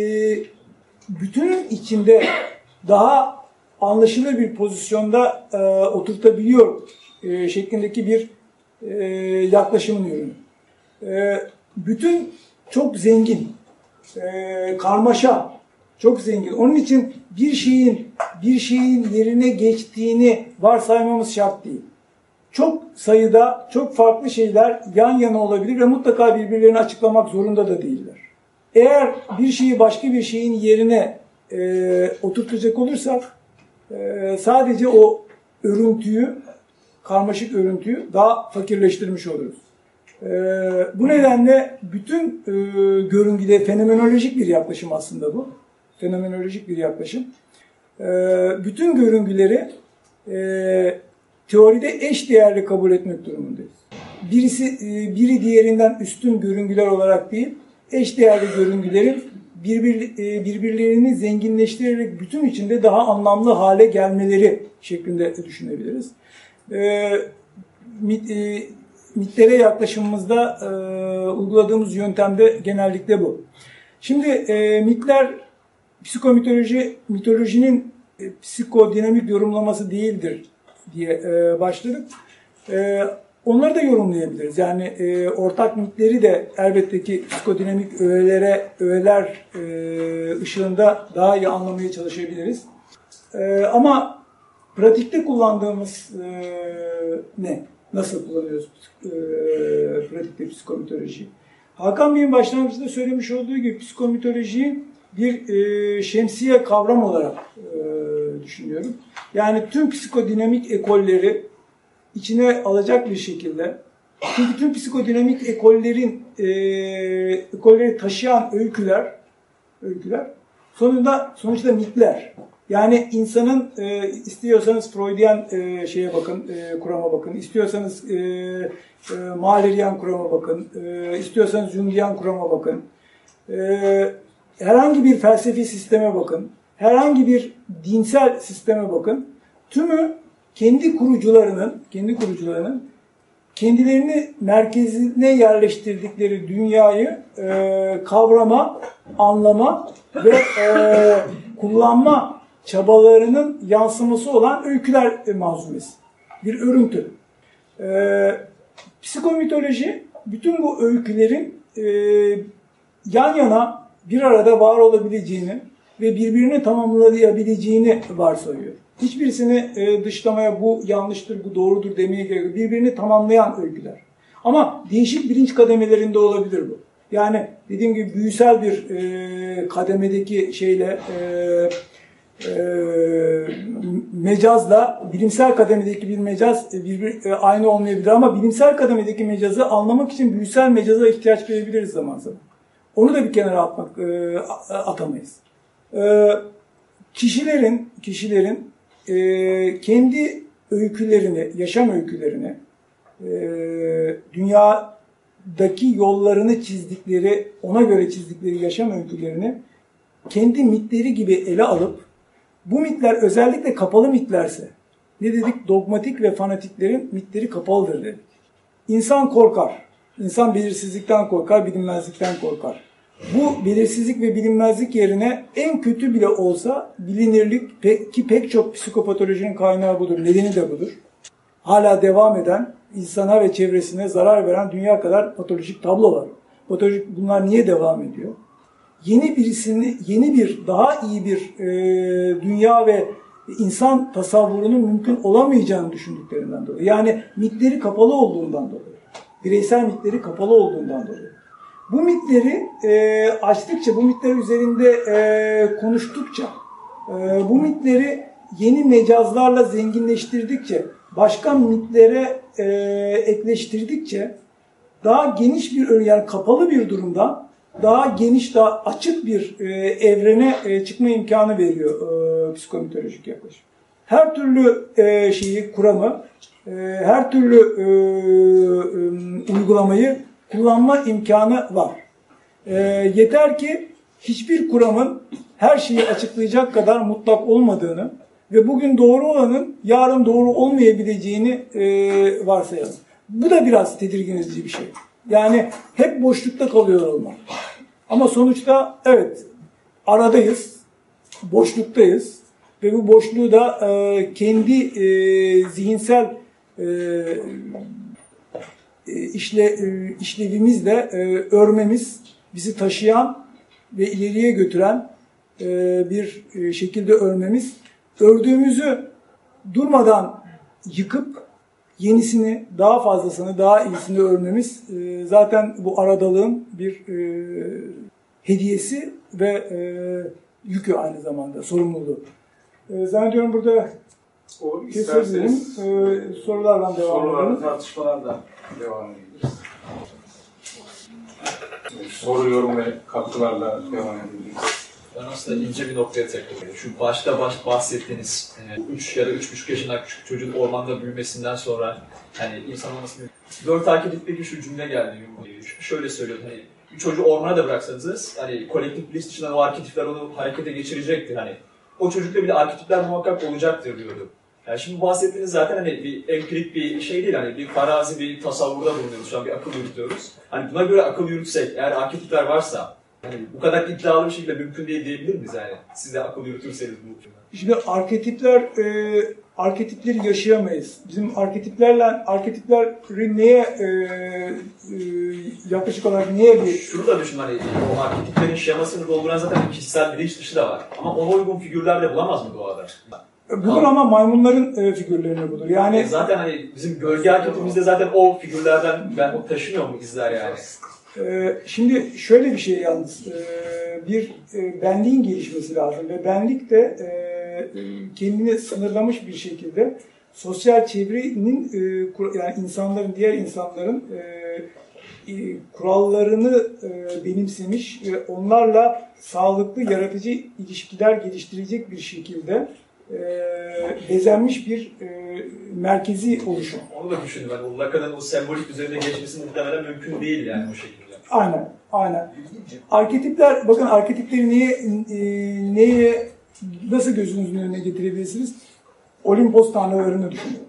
bütünün içinde daha anlaşılır bir pozisyonda e, oturtabiliyor e, şeklindeki bir e, yaklaşımın ürünü. E, bütün çok zengin, e, karmaşa, çok zengin. Onun için bir şeyin bir şeyin yerine geçtiğini varsaymamız şart değil. Çok sayıda, çok farklı şeyler yan yana olabilir ve mutlaka birbirlerini açıklamak zorunda da değiller. Eğer bir şeyi başka bir şeyin yerine e, oturtacak olursak e, sadece o örüntüyü, karmaşık örüntüyü daha fakirleştirmiş oluruz. E, bu nedenle bütün e, görüngüde fenomenolojik bir yaklaşım aslında bu. Fenomenolojik bir yaklaşım. E, bütün görüngüleri e, teoride eş değerli kabul etmek durumundayız. Birisi e, biri diğerinden üstün görüngüler olarak değil, eş değerli görüngülerin birbir, e, birbirlerini zenginleştirerek bütün içinde daha anlamlı hale gelmeleri şeklinde düşünebiliriz. E, mit, e, mitlere yaklaşımımızda e, uyguladığımız yöntemde genellikle bu. Şimdi e, mitler psikomitoloji mitolojinin e, psikodinamik yorumlaması değildir diye e, başladık. E, onları da yorumlayabiliriz. Yani e, ortak mitleri de elbette ki psikodinamik öğelere, öğeler e, ışığında daha iyi anlamaya çalışabiliriz. E, ama pratikte kullandığımız e, ne? Nasıl kullanıyoruz e, pratikte psikomitoloji? Hakan Bey'in başlangıçta söylemiş olduğu gibi psikomitolojiyi bir e, şemsiye kavram olarak e, düşünüyorum. Yani tüm psikodinamik ekolleri içine alacak bir şekilde çünkü tüm psikodinamik ekollerin e, ekolleri taşıyan öyküler öyküler sonunda sonuçta mitler. Yani insanın e, istiyorsanız Freudian e, şeye bakın, e, kurama bakın. istiyorsanız e, e, Mahlerian kurama bakın. E, istiyorsanız Jungian kurama bakın. E, herhangi bir felsefi sisteme bakın. Herhangi bir dinsel sisteme bakın. Tümü kendi kurucularının, kendi kurucularının kendilerini merkezine yerleştirdikleri dünyayı e, kavrama, anlama ve e, kullanma çabalarının yansıması olan öyküler malzumesi. Bir örüntü. E, psikomitoloji bütün bu öykülerin e, yan yana bir arada var olabileceğini ve birbirini tamamlayabileceğini varsayıyor. Hiçbirisini e, dışlamaya bu yanlıştır, bu doğrudur demeye gerek yok. Birbirini tamamlayan öyküler. Ama değişik bilinç kademelerinde olabilir bu. Yani dediğim gibi büyüsel bir e, kademedeki şeyle e, e, mecazla bilimsel kademedeki bir mecaz e, birbir, e, aynı olmayabilir ama bilimsel kademedeki mecazı anlamak için büyüsel mecaza ihtiyaç duyabiliriz zaman zaman. Onu da bir kenara atmak e, atamayız. E, kişilerin kişilerin kendi öykülerini, yaşam öykülerini, dünyadaki yollarını çizdikleri, ona göre çizdikleri yaşam öykülerini kendi mitleri gibi ele alıp, bu mitler özellikle kapalı mitlerse, ne dedik? Dogmatik ve fanatiklerin mitleri kapalıdır dedik. İnsan korkar. İnsan belirsizlikten korkar, bilinmezlikten korkar. Bu belirsizlik ve bilinmezlik yerine en kötü bile olsa bilinirlik ki pek çok psikopatolojinin kaynağı budur, nedeni de budur. Hala devam eden, insana ve çevresine zarar veren dünya kadar patolojik tablo var. Patolojik bunlar niye devam ediyor? Yeni birisini, yeni bir, daha iyi bir e, dünya ve insan tasavvurunun mümkün olamayacağını düşündüklerinden dolayı. Yani mitleri kapalı olduğundan dolayı. Bireysel mitleri kapalı olduğundan dolayı. Bu mitleri e, açtıkça, bu mitler üzerinde e, konuştukça, e, bu mitleri yeni mecazlarla zenginleştirdikçe, başka mitlere e, ekleştirdikçe daha geniş bir yani kapalı bir durumdan daha geniş, daha açık bir e, evrene e, çıkma imkanı veriyor e, psikomitolojik yaklaşım. Her türlü e, şeyi, kuramı, e, her türlü e, e, uygulamayı kullanma imkanı var. E, yeter ki hiçbir kuramın her şeyi açıklayacak kadar mutlak olmadığını ve bugün doğru olanın yarın doğru olmayabileceğini e, varsayalım. Bu da biraz tedirgin edici bir şey. Yani hep boşlukta kalıyor olmak. Ama sonuçta evet aradayız, boşluktayız ve bu boşluğu da e, kendi e, zihinsel e, e, işle, e, işlevimizle e, örmemiz bizi taşıyan ve ileriye götüren e, bir e, şekilde örmemiz ördüğümüzü durmadan yıkıp yenisini, daha fazlasını, daha iyisini örmemiz e, zaten bu aradalığın bir e, hediyesi ve e, yükü aynı zamanda, sorumluluğu. E, zannediyorum burada O kesebilirim. isterseniz E, sorularla devam edelim. tartışmalarla devam edebiliriz. Soru, yorum ve katkılarla devam edebiliriz. Ben aslında ince bir noktaya takılıyorum. Şu başta baş bahsettiğiniz 3 ya da 3,5 yaşındaki küçük çocuğun ormanda büyümesinden sonra hani insanlar nasıl 4 takipteki şu cümle geldi. Şöyle söylüyordu hani bir çocuğu ormana da bıraksanız hani kolektif bilinç dışında o arketipler onu harekete geçirecektir. Hani o çocukta bile arketipler muhakkak olacaktır diyordu. Yani şimdi bahsettiğiniz zaten hani bir empirik bir şey değil hani bir farazi bir tasavvurda bulunuyoruz şu an bir akıl yürütüyoruz. Hani buna göre akıl yürütsek eğer arketipler varsa hani bu kadar iddialı bir şekilde mümkün değil diyebilir miyiz yani? Siz de akıl yürütürseniz bu Şimdi arketipler, e, arketipleri yaşayamayız. Bizim arketiplerle, arketipleri neye e, e, yaklaşık olarak niye bir Şunu da düşün hani o arketiplerin şemasını dolduran zaten bir kişisel bilinç dışı da var. Ama ona uygun figürler de bulamaz mı doğada? budur ama maymunların e, figürlerini budur. Yani E zaten hani bizim gölge arketipimizde zaten o figürlerden ben o taşınıyor mu izler yani? Ee, Şimdi şöyle bir şey yalnız, Ee, bir e, benliğin gelişmesi lazım ve benlik de e, kendini sınırlamış bir şekilde sosyal çevrenin, e, yani insanların, diğer insanların e, e, kurallarını e, benimsemiş ve onlarla sağlıklı, yaratıcı ilişkiler geliştirecek bir şekilde e, bezenmiş bir e, merkezi oluşum. Onu da düşündüm. O Lacan'ın o sembolik üzerine geçmesi muhtemelen mümkün değil yani o şekilde. Aynen, aynen. Arketipler, bakın arketipleri niye, e, neye, nasıl gözünüzün önüne getirebilirsiniz? Olimpos tanrılarını düşünün.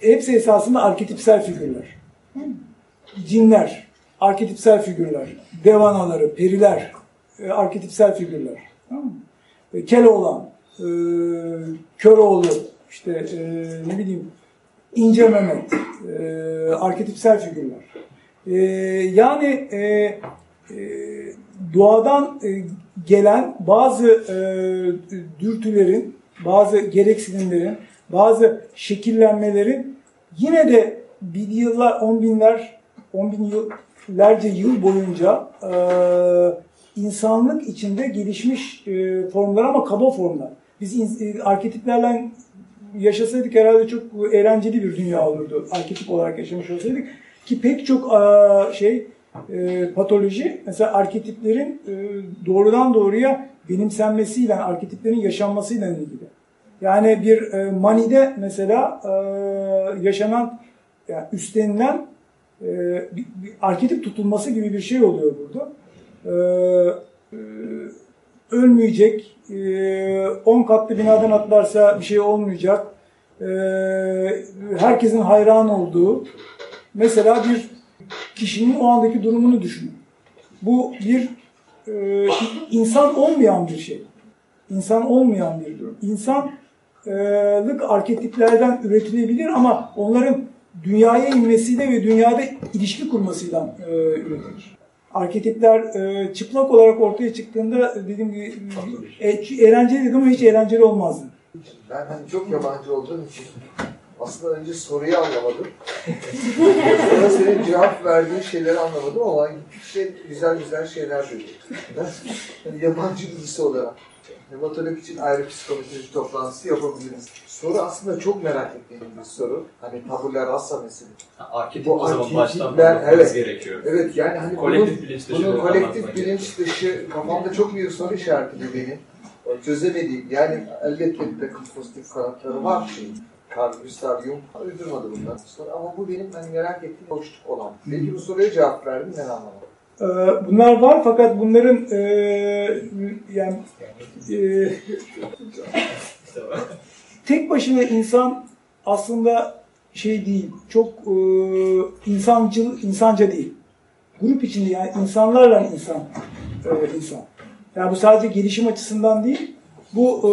Hepsi esasında arketipsel figürler. Cinler, arketipsel figürler. Devanaları, periler, e, arketipsel figürler. Tamam mı? E, Keloğlan, e, Köroğlu, işte e, ne bileyim, İnce Mehmet, e, arketipsel figürler. E, yani e, e, doğadan e, gelen bazı e, dürtülerin, bazı gereksinimlerin, bazı şekillenmelerin yine de bin yıllar, on binler, on bin yıllarca yıl boyunca e, insanlık içinde gelişmiş e, formlar ama kaba formlar. Biz e, arketiplerle yaşasaydık herhalde çok eğlenceli bir dünya olurdu. Arketip olarak yaşamış olsaydık. Ki pek çok şey e, patoloji mesela arketiplerin e, doğrudan doğruya benimsenmesiyle, arketiplerin yaşanmasıyla ilgili. Yani bir e, manide mesela yaşanan, yani üstlenilen bir, arketip tutulması gibi bir şey oluyor burada. Ölmeyecek, 10 katlı binadan atlarsa bir şey olmayacak, herkesin hayran olduğu, mesela bir kişinin o andaki durumunu düşünün. Bu bir e, insan olmayan bir şey. İnsan olmayan bir durum. İnsanlık arketiplerden üretilebilir ama onların dünyaya inmesiyle ve dünyada ilişki kurmasıyla e, üretilir. Arketipler e, çıplak olarak ortaya çıktığında dediğim gibi e, eğlenceli dedim ama hiç eğlenceli olmazdı. Ben hani çok yabancı olduğum için aslında önce soruyu anlamadım. Sonra senin cevap verdiğin şeyleri anlamadım ama şey, güzel güzel şeyler. Ben hani yabancı birisi olarak hematolog için ayrı psikometrici toplantısı yapabiliriz. Soru aslında çok merak ettiğim bir soru. Hani tabular rasa mesela. Arketip o zaman baştan evet. gerekiyor. Evet yani hani Kolektif bunun, bilinç dışı bunun kolektif bilinç dışı kafamda çok büyük soru işareti benim. Çözemediğim yani elbette bir takım pozitif kanatları var şeyin. Carl Gustav Jung uydurmadı bundan sonra ama bu benim hani merak ettiğim boşluk olan. Peki bu soruya cevap verdim ben anlamadım. Ee, Bunlar var fakat bunların e, yani e, tek başına insan aslında şey değil, çok e, insancıl, insanca değil. Grup içinde yani insanlarla insan, e, insan. Yani bu sadece gelişim açısından değil, bu e,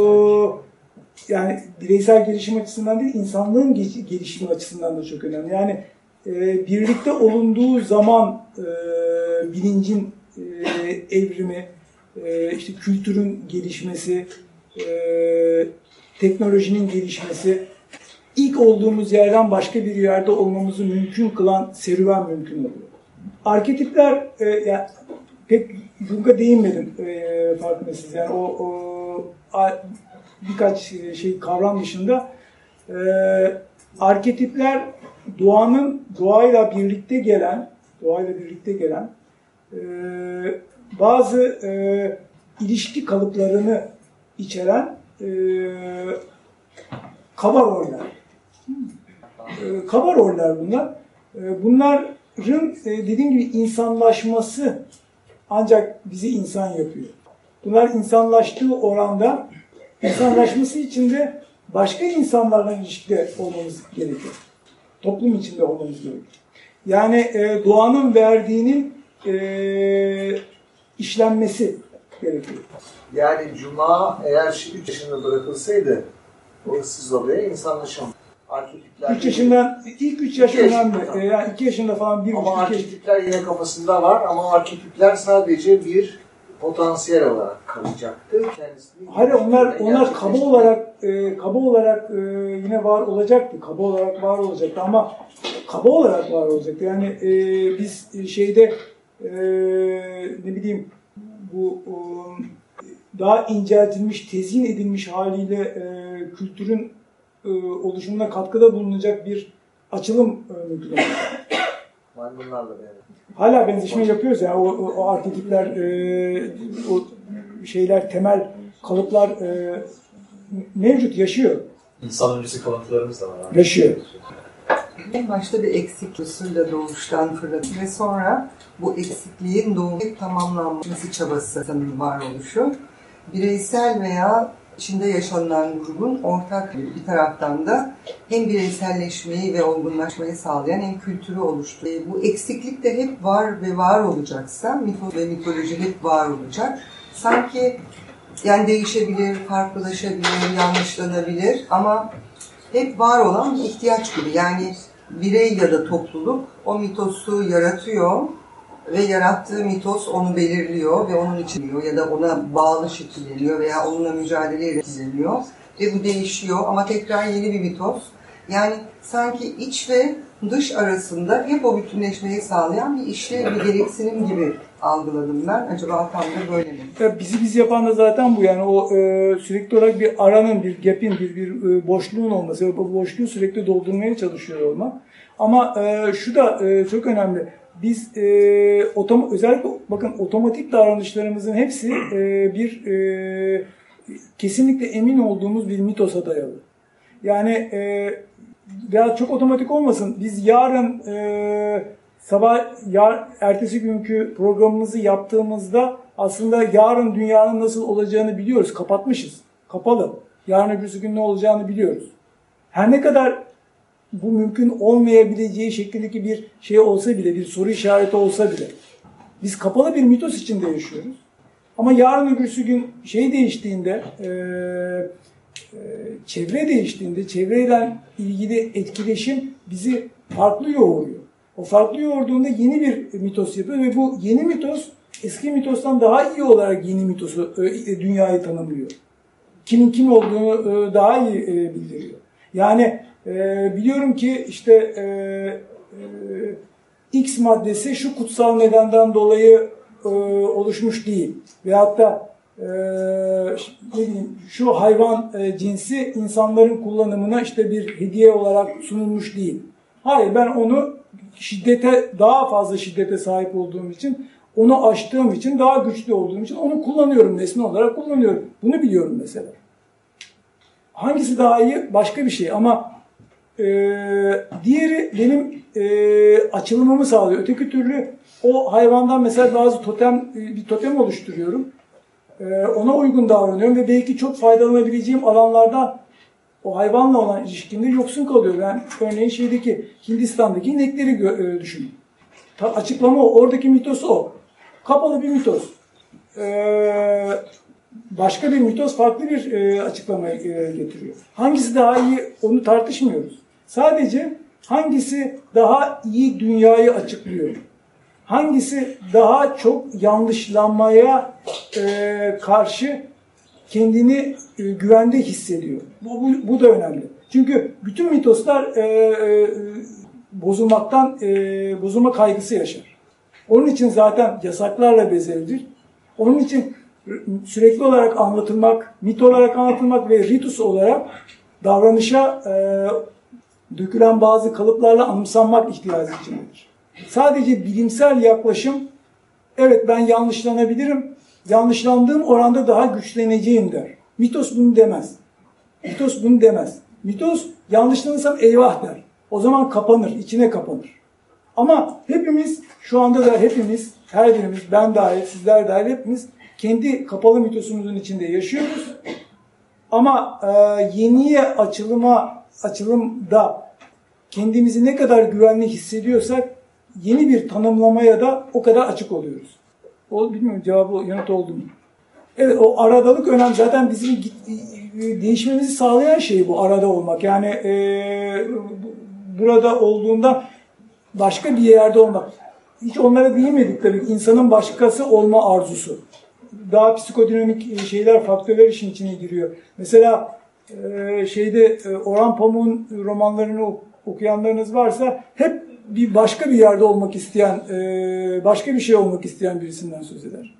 yani bireysel gelişim açısından değil, insanlığın ge- gelişimi açısından da çok önemli. Yani e, birlikte olunduğu zaman e, bilincin e, evrimi, e, işte kültürün gelişmesi, e, teknolojinin gelişmesi, ilk olduğumuz yerden başka bir yerde olmamızı mümkün kılan serüven mümkün oluyor. Arketipler, e, yani pek Jung'a değinmedim e, farkındasınız. Yani o, o birkaç şey kavram dışında e, arketipler doğanın doğayla birlikte gelen doğayla birlikte gelen e, bazı e, ilişki kalıplarını içeren e, kaba roller. E, kaba roller bunlar. E, bunların e, dediğim gibi insanlaşması ancak bizi insan yapıyor. Bunlar insanlaştığı oranda insanlaşması için de başka insanlarla ilişkide olmamız gerekiyor. Toplum içinde olmamız gerekiyor. Yani e, doğanın verdiğinin e, işlenmesi gerekiyor. Yani Cuma eğer şimdi 3 yaşında bırakılsaydı o ıssız odaya insanlaşamaz. Arketipler 3 yaşından, ilk 3 yaş yaşında önemli. tamam. E, yani 2 yaşında falan, 1 Ama 3 yaş. arketipler yine kafasında var ama arketipler sadece bir potansiyel olarak kalacaktı. Kendisini Hayır onlar onlar kaba olarak e, kaba olarak e, yine var olacaktı. Kaba olarak var olacaktı ama kaba olarak var olacaktı. Yani e, biz şeyde e, ne bileyim bu e, daha inceltilmiş, tezyin edilmiş haliyle e, kültürün e, oluşumuna katkıda bulunacak bir açılım e, mümkün. Maymunlarla beraber. Hala benzeşme yapıyoruz yani o, o, o arketipler, e, o şeyler, temel kalıplar e, mevcut, yaşıyor. İnsan öncesi kalıntılarımız da var. abi. Yaşıyor. En başta bir eksik hususuyla doğuştan fırladı ve sonra bu eksikliğin doğumu tamamlanması çabasının varoluşu bireysel veya içinde yaşanılan grubun ortak bir, taraftan da hem bireyselleşmeyi ve olgunlaşmayı sağlayan hem kültürü oluştu. E, bu eksiklik de hep var ve var olacaksa mito ve mitoloji hep var olacak. Sanki yani değişebilir, farklılaşabilir, yanlışlanabilir ama hep var olan ihtiyaç gibi. Yani birey ya da topluluk o mitosu yaratıyor ve yarattığı mitos onu belirliyor ve onun için ya da ona bağlı şekilleniyor veya onunla mücadele ediliyor ve bu değişiyor ama tekrar yeni bir mitos. Yani sanki iç ve dış arasında hep o bütünleşmeyi sağlayan bir işlev, bir gereksinim gibi algıladım ben. Acaba tam da böyle mi? Ya bizi biz yapan da zaten bu yani o e, sürekli olarak bir aranın, bir gap'in, bir, bir e, boşluğun olması bu boşluğu sürekli doldurmaya çalışıyor olmak. Ama e, şu da e, çok önemli. Biz e, otom özellikle bakın otomatik davranışlarımızın hepsi e, bir e, kesinlikle emin olduğumuz bir mitosa dayalı. Yani e, veya çok otomatik olmasın. Biz yarın e, sabah yar, ertesi günkü programımızı yaptığımızda aslında yarın dünyanın nasıl olacağını biliyoruz. Kapatmışız. Kapalı. Yarın öbürsü gün ne olacağını biliyoruz. Her ne kadar bu mümkün olmayabileceği şeklindeki bir şey olsa bile, bir soru işareti olsa bile biz kapalı bir mitos içinde yaşıyoruz. Ama yarın öbürsü gün şey değiştiğinde, e, e, çevre değiştiğinde, çevreyle ilgili etkileşim bizi farklı yoğuruyor. O farklı yoğurduğunda yeni bir mitos yapıyor ve bu yeni mitos eski mitostan daha iyi olarak yeni mitosu, e, dünyayı tanımlıyor. Kimin kim olduğunu e, daha iyi e, bildiriyor. Yani e, biliyorum ki işte e, e, X maddesi şu kutsal nedenden dolayı e, oluşmuş değil. Veyahut da e, ne şu hayvan e, cinsi insanların kullanımına işte bir hediye olarak sunulmuş değil. Hayır ben onu şiddete daha fazla şiddete sahip olduğum için onu aştığım için daha güçlü olduğum için onu kullanıyorum nesne olarak kullanıyorum. Bunu biliyorum mesela. Hangisi daha iyi başka bir şey ama e, diğeri benim e, açılımımı sağlıyor. Öteki türlü o hayvandan mesela bazı totem bir totem oluşturuyorum. E, ona uygun davranıyorum ve belki çok faydalanabileceğim alanlarda o hayvanla olan ilişkimde yoksun kalıyor. Ben örneğin şeydeki Hindistan'daki inekleri e, düşünün. Ta- açıklama o. Oradaki mitos o. Kapalı bir mitos. Ee, başka bir mitos farklı bir e, açıklama e, getiriyor. Hangisi daha iyi onu tartışmıyoruz. Sadece hangisi daha iyi dünyayı açıklıyor. Hangisi daha çok yanlışlanmaya e, karşı kendini e, güvende hissediyor. Bu, bu, bu da önemli. Çünkü bütün mitoslar e, e, bozulmaktan, e, bozulma kaygısı yaşar. Onun için zaten yasaklarla bezelidir. Onun için sürekli olarak anlatılmak, mit olarak anlatılmak ve ritus olarak davranışa e, dökülen bazı kalıplarla anımsanmak ihtiyacı içindedir. Sadece bilimsel yaklaşım, evet ben yanlışlanabilirim, yanlışlandığım oranda daha güçleneceğim der. Mitos bunu demez. Mitos bunu demez. Mitos yanlışlanırsam eyvah der. O zaman kapanır, içine kapanır. Ama hepimiz şu anda da hepimiz, her birimiz, ben dahil, sizler dahil hepimiz kendi kapalı mitosumuzun içinde yaşıyoruz. Ama e, yeniye açılıma, açılımda kendimizi ne kadar güvenli hissediyorsak yeni bir tanımlamaya da o kadar açık oluyoruz. O bilmiyorum cevabı yanıt oldu mu? Evet o aradalık önemli. Zaten bizim git, değişmemizi sağlayan şey bu arada olmak. Yani e, burada olduğunda başka bir yerde olmak. Hiç onlara değinmedik tabii. İnsanın başkası olma arzusu. Daha psikodinamik şeyler, faktörler işin içine giriyor. Mesela e, şeyde e, Orhan Pamuk'un romanlarını ok- okuyanlarınız varsa hep bir başka bir yerde olmak isteyen, e, başka bir şey olmak isteyen birisinden söz eder.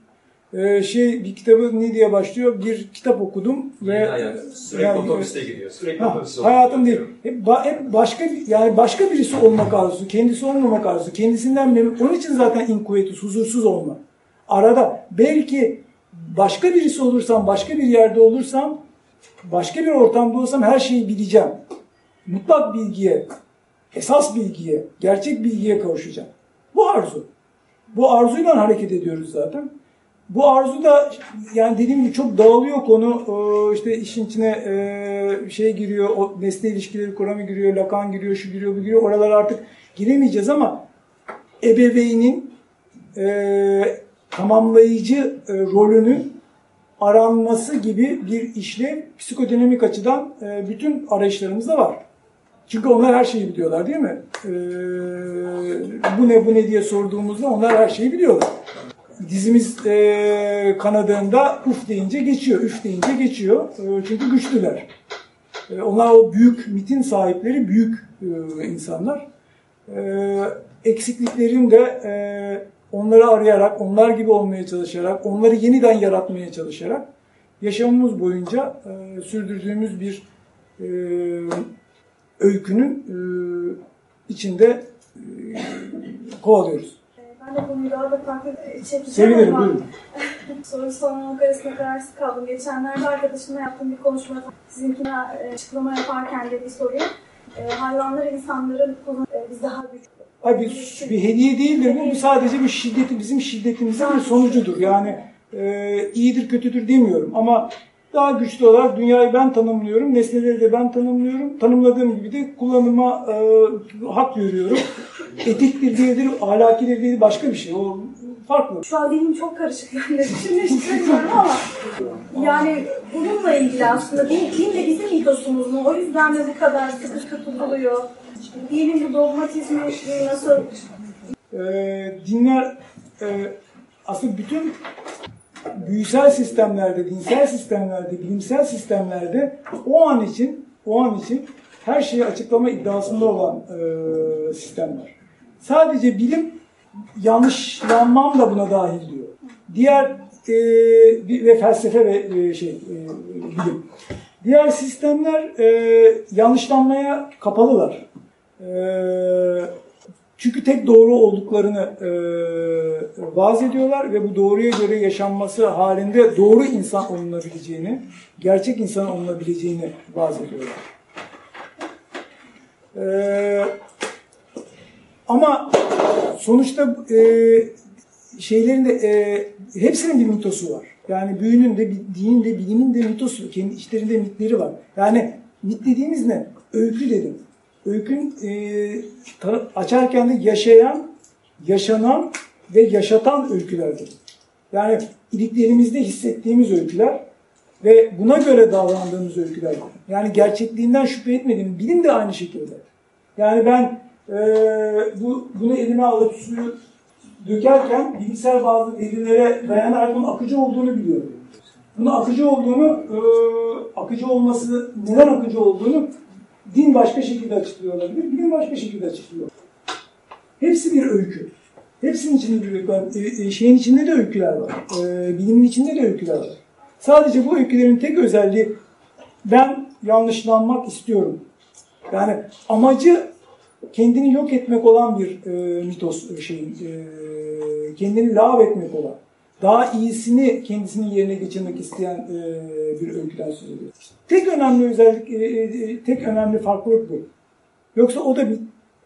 E, şey bir kitabı ne diye başlıyor? Bir kitap okudum ve Yeni hayat. Sürekli yani- otobüste gidiyor. Sürekli Ha, otobüste hayatım değil. Hep, ba- hep başka bir yani başka birisi olmak arzusu, kendisi olmamak arzusu, kendisinden memnun. Onun için zaten inkuetus, huzursuz olma. Arada belki başka birisi olursam, başka bir yerde olursam, başka bir ortamda olsam her şeyi bileceğim. Mutlak bilgiye, esas bilgiye, gerçek bilgiye kavuşacağım. Bu arzu. Bu arzuyla hareket ediyoruz zaten. Bu arzu da yani dediğim gibi çok dağılıyor konu. Ee, işte işin içine e, şey giriyor, o nesne ilişkileri kuramı giriyor, Lacan giriyor, şu giriyor, bu giriyor. Oralara artık giremeyeceğiz ama ebeveynin e, tamamlayıcı e, rolünün aranması gibi bir işlev psikodinamik açıdan e, bütün arayışlarımızda var. Çünkü onlar her şeyi biliyorlar değil mi? Ee, bu ne bu ne diye sorduğumuzda onlar her şeyi biliyorlar. Dizimiz e, kanadığında uf deyince geçiyor, üf deyince geçiyor. E, çünkü güçlüler. E, onlar o büyük mitin sahipleri büyük e, insanlar. E, eksikliklerini de e, onları arayarak, onlar gibi olmaya çalışarak, onları yeniden yaratmaya çalışarak yaşamımız boyunca e, sürdürdüğümüz bir e, öykünün e, içinde e, kovalıyoruz. Ben de konuyu daha da farklı çekeceğim Sevinirim, ama buyurun. soru sormamak arasında kararsız kaldım. Geçenlerde arkadaşımla yaptığım bir konuşma, sizinkine e, açıklama yaparken de bir soruyu. E, hayvanlar insanların e, biz daha güçlü. Hayır, bir, bir hediye değildir bu. Sadece bir şiddeti, bizim şiddetimizin bir sonucudur. Yani e, iyidir kötüdür demiyorum ama daha güçlü olarak dünyayı ben tanımlıyorum, nesneleri de ben tanımlıyorum. Tanımladığım gibi de kullanıma e, hak veriyorum. Etiktir değildir, ahlakidir değildir başka bir şey. O farklı. Şu an dilim çok karışık ben de düşünmüştürüyorum ama yani bununla ilgili aslında din, din de bizim mitosumuz mu? O yüzden mi bu kadar sıkı tutuluyor? Dinin bu dogmatizmi nasıl Ee, dinler e, aslında bütün büyüsel sistemlerde, dinsel sistemlerde, bilimsel sistemlerde o an için o an için her şeyi açıklama iddiasında olan e, sistemler. Sadece bilim yanlışlanmam da buna dahil diyor. Diğer e, ve felsefe ve e, şey e, bilim. Diğer sistemler e, yanlışlanmaya kapalılar. E, çünkü tek doğru olduklarını e, vaz ediyorlar ve bu doğruya göre yaşanması halinde doğru insan olunabileceğini, gerçek insan olunabileceğini vaz ediyorlar. E, ama sonuçta e, şeylerin de e, hepsinin bir mitosu var. Yani büyünün de, dinin de, bilimin de mitosu, kendi içlerinde mitleri var. Yani mit dediğimiz ne? Öykü dedim. Öykün e, açarken de yaşayan, yaşanan ve yaşatan öykülerdir. Yani iliklerimizde hissettiğimiz öyküler ve buna göre davrandığımız öyküler. Yani gerçekliğinden şüphe etmediğimiz, bilim de aynı şekilde. Yani ben e, bu bunu elime alıp suyu dökerken bilimsel bazı verilere dayanarak bunun akıcı olduğunu biliyorum. Bunun akıcı olduğunu, e, akıcı olması, neden akıcı olduğunu din başka şekilde açıklıyor olabilir, bilim başka şekilde açıklıyor. Hepsi bir öykü. Hepsinin içinde bir öykü var. E, e, şeyin içinde de öyküler var. E, bilimin içinde de öyküler var. Sadece bu öykülerin tek özelliği ben yanlışlanmak istiyorum. Yani amacı kendini yok etmek olan bir e, mitos e, şeyin, e, kendini lav etmek olan, daha iyisini kendisinin yerine geçirmek isteyen e, bir öyküden söz ediyoruz. Tek önemli özellik, e, e, tek önemli farklılık bu. Yoksa o da bir,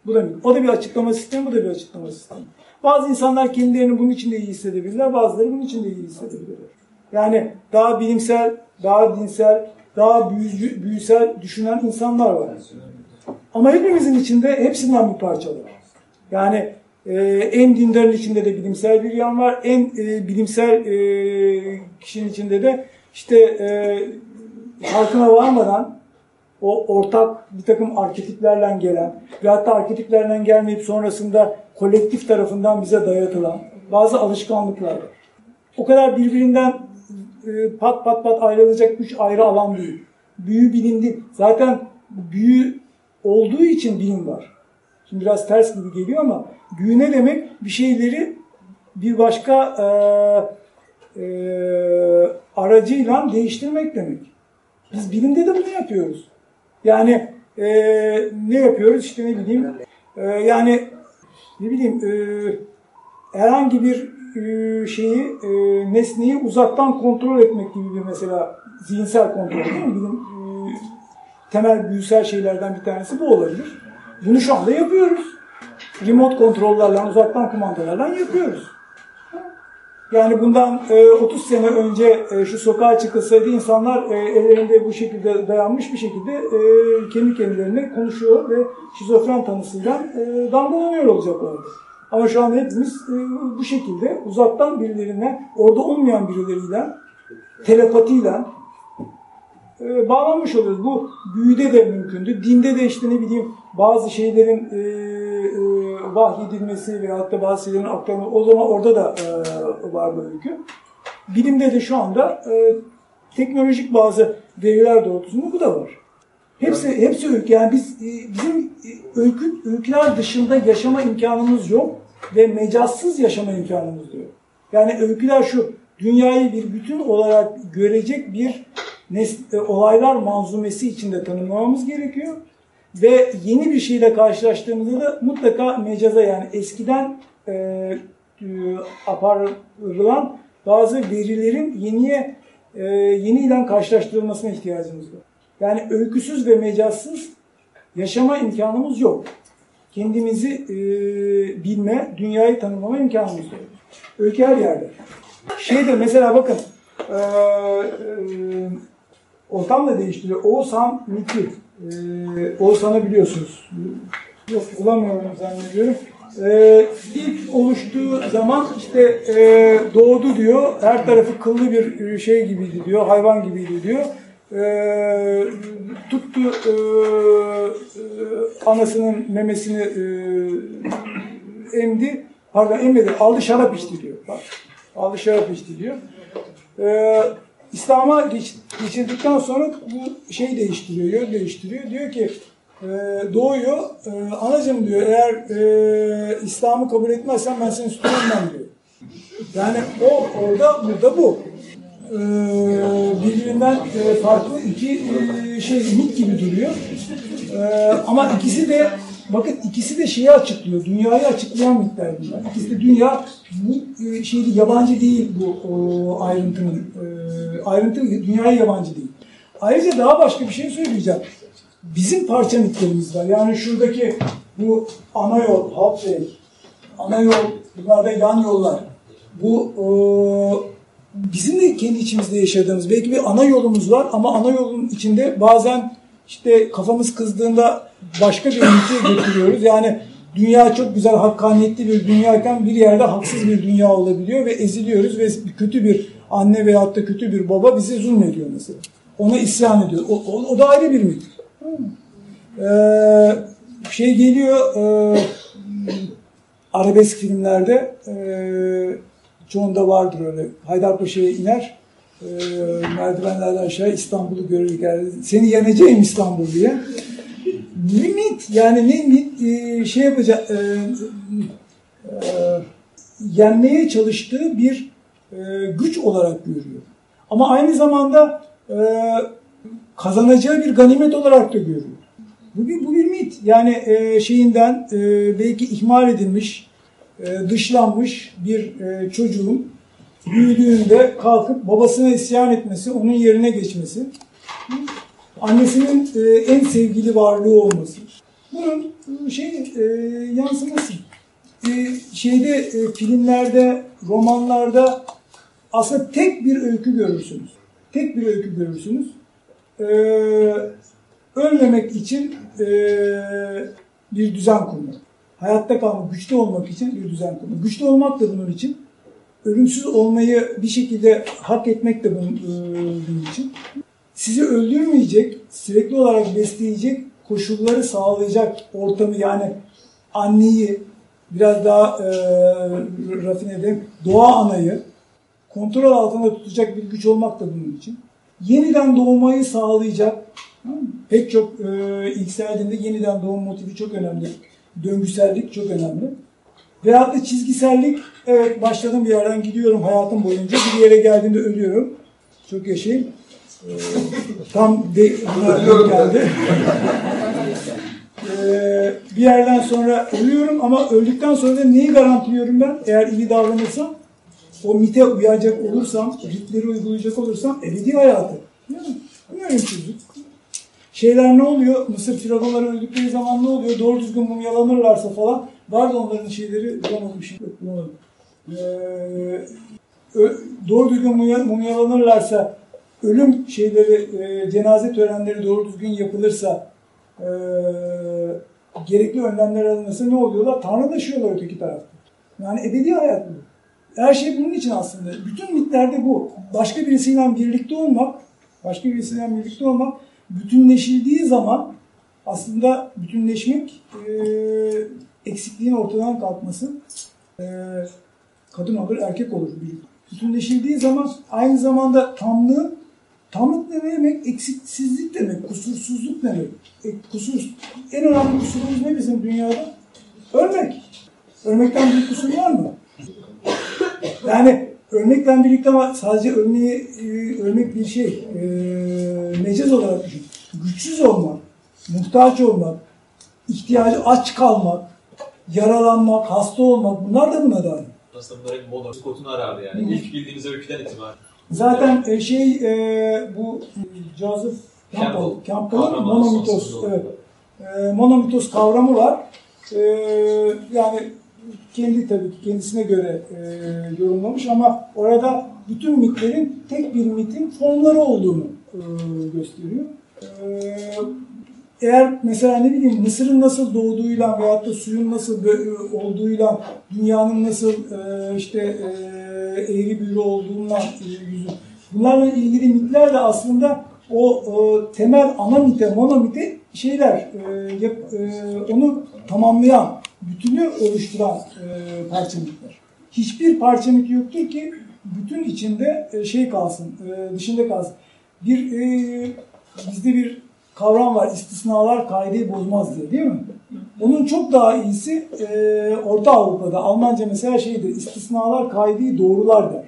bu da bir, o da bir açıklama sistemi, bu da bir açıklama sistemi. Bazı insanlar kendilerini bunun içinde iyi hissedebilirler, bazıları bunun içinde iyi hissedebilirler. Yani daha bilimsel, daha dinsel, daha büyücü, büyüsel düşünen insanlar var. Ama hepimizin içinde hepsinden bir parça var. Yani e, en dindarın içinde de bilimsel bir yan var. En e, bilimsel e, kişinin içinde de işte e, farkına varmadan o ortak bir takım arketiplerle gelen ve hatta arketiplerle gelmeyip sonrasında kolektif tarafından bize dayatılan bazı alışkanlıklar var. O kadar birbirinden e, pat pat pat ayrılacak üç ayrı alan değil. Büyü bilim değil. Zaten büyü olduğu için bilim var. Şimdi biraz ters gibi geliyor ama büyü ne demek? Bir şeyleri bir başka e, e, aracıyla değiştirmek demek. Biz bilimde de bunu yapıyoruz. Yani e, ne yapıyoruz? İşte ne bileyim e, yani ne bileyim e, herhangi bir e, şeyi e, nesneyi uzaktan kontrol etmek gibi bir mesela zihinsel kontrol değil mi? Bilim, e, temel büyüsel şeylerden bir tanesi bu olabilir. Bunu şu anda yapıyoruz. Remote kontrollerle, uzaktan kumandalarla yapıyoruz. Yani bundan e, 30 sene önce e, şu sokağa çıkılsaydı insanlar e, ellerinde bu şekilde dayanmış bir şekilde e, kendi kendilerine konuşuyor ve şizofren tanısıyla e, damgalanıyor olacaklardı. Ama şu anda hepimiz e, bu şekilde uzaktan birilerinden, orada olmayan birileriyle, telepatiyle e, bağlanmış oluyoruz. Bu büyüde de mümkündü. Dinde de işte ne bileyim bazı şeylerin e, e, vahyedilmesi veyahut da bazı şeylerin aktarılması o zaman orada da e, var bu öykü. Bilimde de şu anda e, teknolojik bazı veriler doğrultusunda bu da var. Hepsi hepsi öykü. Yani biz e, bizim e, öykü öyküler dışında yaşama imkanımız yok ve mecazsız yaşama imkanımız yok. Yani öyküler şu dünyayı bir bütün olarak görecek bir nes- e, olaylar manzumesi içinde tanımlamamız gerekiyor. Ve yeni bir şeyle karşılaştığımızda da mutlaka mecaza yani eskiden e, e, aparılan bazı verilerin yeniye e, yeniyle karşılaştırılmasına ihtiyacımız var. Yani öyküsüz ve mecazsız yaşama imkanımız yok. Kendimizi e, bilme, dünyayı tanımlama imkanımız yok. Öykü her yerde. Şeyde mesela bakın e, e, ortam da değiştiriyor. Oğuzhan Miki. E, Oğuzhan'ı biliyorsunuz. Yok bulamıyorum zannediyorum. Ee, ilk oluştuğu zaman işte e, doğdu diyor. Her tarafı kıllı bir e, şey gibiydi diyor. Hayvan gibiydi diyor. Ee, tuttu e, e, anasının memesini e, emdi. Pardon emmedi. Aldı şarap içti diyor. Bak, aldı şarap içti diyor. Ee, İslam'a geç, geçirdikten sonra bu şey değiştiriyor, yön değiştiriyor. Diyor ki e, doğuyor. E, anacığım diyor eğer e, İslam'ı kabul etmezsen ben seni emmem diyor. Yani o orada burada bu. E, birbirinden e, farklı iki e, şey mit gibi duruyor. E, ama ikisi de bakın ikisi de şeyi açıklıyor. Dünyayı açıklayan mitler bunlar. İkisi de dünya bu e, şeydi yabancı değil bu ayrıntının. E, ayrıntı dünyaya yabancı değil. Ayrıca daha başka bir şey söyleyeceğim. Bizim parça mitlerimiz var. Yani şuradaki bu ana yol, Halkway, ana yol, bunlar da yan yollar. Bu o, bizim de kendi içimizde yaşadığımız belki bir ana yolumuz var ama ana yolun içinde bazen işte kafamız kızdığında başka bir ülkeye götürüyoruz. Yani dünya çok güzel hakkaniyetli bir dünyayken bir yerde haksız bir dünya olabiliyor ve eziliyoruz ve kötü bir anne veyahut da kötü bir baba bizi zulmediyor mesela. Ona isyan ediyor. O, o, o da ayrı bir mit. Ee, şey geliyor e, arabesk filmlerde e, çoğunda vardır öyle. Haydarpaşa'ya iner e, merdivenlerden aşağı İstanbul'u görürken seni yeneceğim İstanbul diye. Ne mit yani ne mit e, şey yapacak e, e, yenmeye çalıştığı bir e, güç olarak görüyor. Ama aynı zamanda e, kazanacağı bir ganimet olarak da görüyor. Bu bir, bu bir mit. Yani e, şeyinden e, belki ihmal edilmiş, e, dışlanmış bir e, çocuğun büyüdüğünde kalkıp babasına isyan etmesi, onun yerine geçmesi, annesinin e, en sevgili varlığı olması. Bunun e, şey e, yansıması. Şeyde filmlerde, romanlarda aslında tek bir öykü görürsünüz. Tek bir öykü görürsünüz. Ölmemek için bir düzen kurmak. Hayatta kalmak, güçlü olmak için bir düzen kurmak. Güçlü olmak da bunun için. Ölümsüz olmayı bir şekilde hak etmek de bunun, e, bunun için. Sizi öldürmeyecek, sürekli olarak besleyecek koşulları sağlayacak ortamı yani anneyi biraz daha e, rafine edeyim, doğa anayı kontrol altında tutacak bir güç olmak da bunun için. Yeniden doğmayı sağlayacak? Pek çok e, ilkseldiğinde yeniden doğum motifi çok önemli. Döngüsellik çok önemli. Veyahut da çizgisellik, evet başladım bir yerden gidiyorum hayatım boyunca, bir yere geldiğimde ölüyorum. Çok yaşayayım. E, tam de, buna geldi. e, bir yerden sonra ölüyorum ama öldükten sonra da neyi garantiliyorum ben? Eğer iyi davranırsam, o mite uyacak olursam, ritleri uygulayacak olursam ebedi hayatı. Bu ölümsüzlük şeyler ne oluyor? Mısır firavunları öldükleri zaman ne oluyor? Doğru düzgün mumyalanırlarsa falan. Vardı onların şeyleri. Bulamadım şimdi. Yok, bulamadım. Ee, doğru düzgün mumya- mumyalanırlarsa ölüm şeyleri, e, cenaze törenleri doğru düzgün yapılırsa e, gerekli önlemler alınırsa ne oluyorlar? Tanrılaşıyorlar öteki tarafta. Yani ebedi hayat bu. Her şey bunun için aslında. Bütün mitlerde bu. Başka birisiyle birlikte olmak, başka birisiyle birlikte olmak bütünleşildiği zaman aslında bütünleşmek e, eksikliğin ortadan kalkması e, kadın olur erkek olur. Bütünleşildiği zaman aynı zamanda tamlığın tamlık ne demek? Eksiksizlik demek, kusursuzluk demek. E, kusur, en önemli kusurumuz ne bizim dünyada? Ölmek. Ölmekten büyük kusur var mı? Yani ölmekle birlikte ama sadece ölmeyi, e, ölmek bir şey. E, mecaz olarak düşün. Güçsüz olmak, muhtaç olmak, ihtiyacı aç kalmak, yaralanmak, hasta olmak bunlar da buna dahil. Aslında bunların mono, Scott'un arardı yani. Hı. İlk bildiğimiz öyküden itibaren. Zaten e, şey e, bu Joseph Campbell, Campbell. Campbell'ın monomitos, evet. E, monomitos kavramı var. E, yani kendi tabii ki kendisine göre e, yorumlamış ama orada bütün mitlerin tek bir mitin formları olduğunu e, gösteriyor. E, eğer mesela ne bileyim Mısır'ın nasıl doğduğuyla veyahut da suyun nasıl olduğuyla dünyanın nasıl e, işte e, eğri büğrü olduğundan e, yüzü bunlarla ilgili mitler de aslında o e, temel ana mite, monomite şeyler e, yap- e, onu tamamlayan, bütünü oluşturan e, parça mitler. Hiçbir parça mit yoktur ki bütün içinde e, şey kalsın, e, dışında kalsın. Bir e, bizde bir kavram var, istisnalar kaideyi bozmaz diye değil mi? Onun çok daha iyisi e, Orta Avrupa'da, Almanca mesela şeydir, istisnalar kaideyi doğrular der.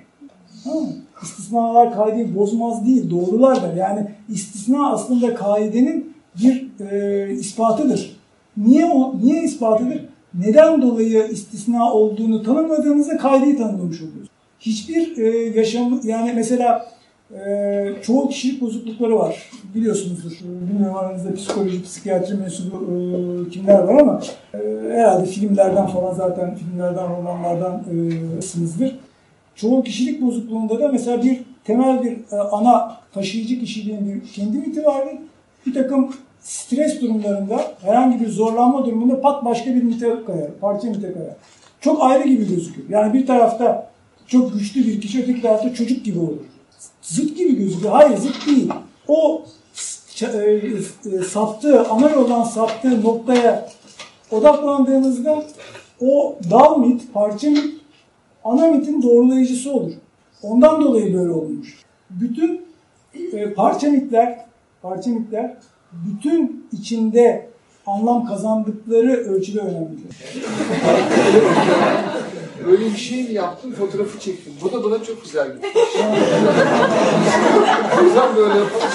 İstisnalar kaideyi bozmaz değil, doğrular der. Yani istisna aslında kaidenin bir e, ispatıdır. Niye o, niye ispatıdır? Neden dolayı istisna olduğunu tanımladığınızda kaideyi tanımlamış oluyorsunuz. Hiçbir e, yaşam, yani mesela e, çoğu kişilik bozuklukları var. Biliyorsunuzdur. Bilmiyorum aranızda psikoloji, psikiyatri mensubu e, kimler var ama e, herhalde filmlerden falan zaten filmlerden, romanlardan e. Çoğu kişilik bozukluğunda da mesela bir temel bir e, ana taşıyıcı kişiliğin bir kendi miti vardır. Bir takım stres durumlarında herhangi bir zorlanma durumunda pat başka bir mite kayar, parça mite kayar. Çok ayrı gibi gözüküyor. Yani bir tarafta çok güçlü bir kişi, öteki tarafta çocuk gibi olur. Zıt gibi gözüküyor. Hayır zıt değil. O e, e, saptığı, ana yoldan saptığı noktaya odaklandığınızda o dal mit, parça mit, ana mitin doğrulayıcısı olur. Ondan dolayı böyle olmuş. Bütün e, parça mitler, parça mitler bütün içinde anlam kazandıkları ölçüde önemlidir. Öyle bir şey mi yaptın, fotoğrafı çektim. Bu da bana çok güzel gitti. o yüzden böyle yapalım.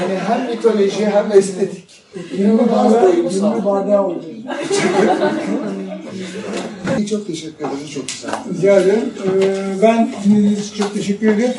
Hani hem mitoloji hem estetik. İnanılmaz duygusal. Gönül bardağı oldu. Çok teşekkür ederim, çok güzel. Rica ederim. Ee, ben dinlediğiniz için çok teşekkür ederim.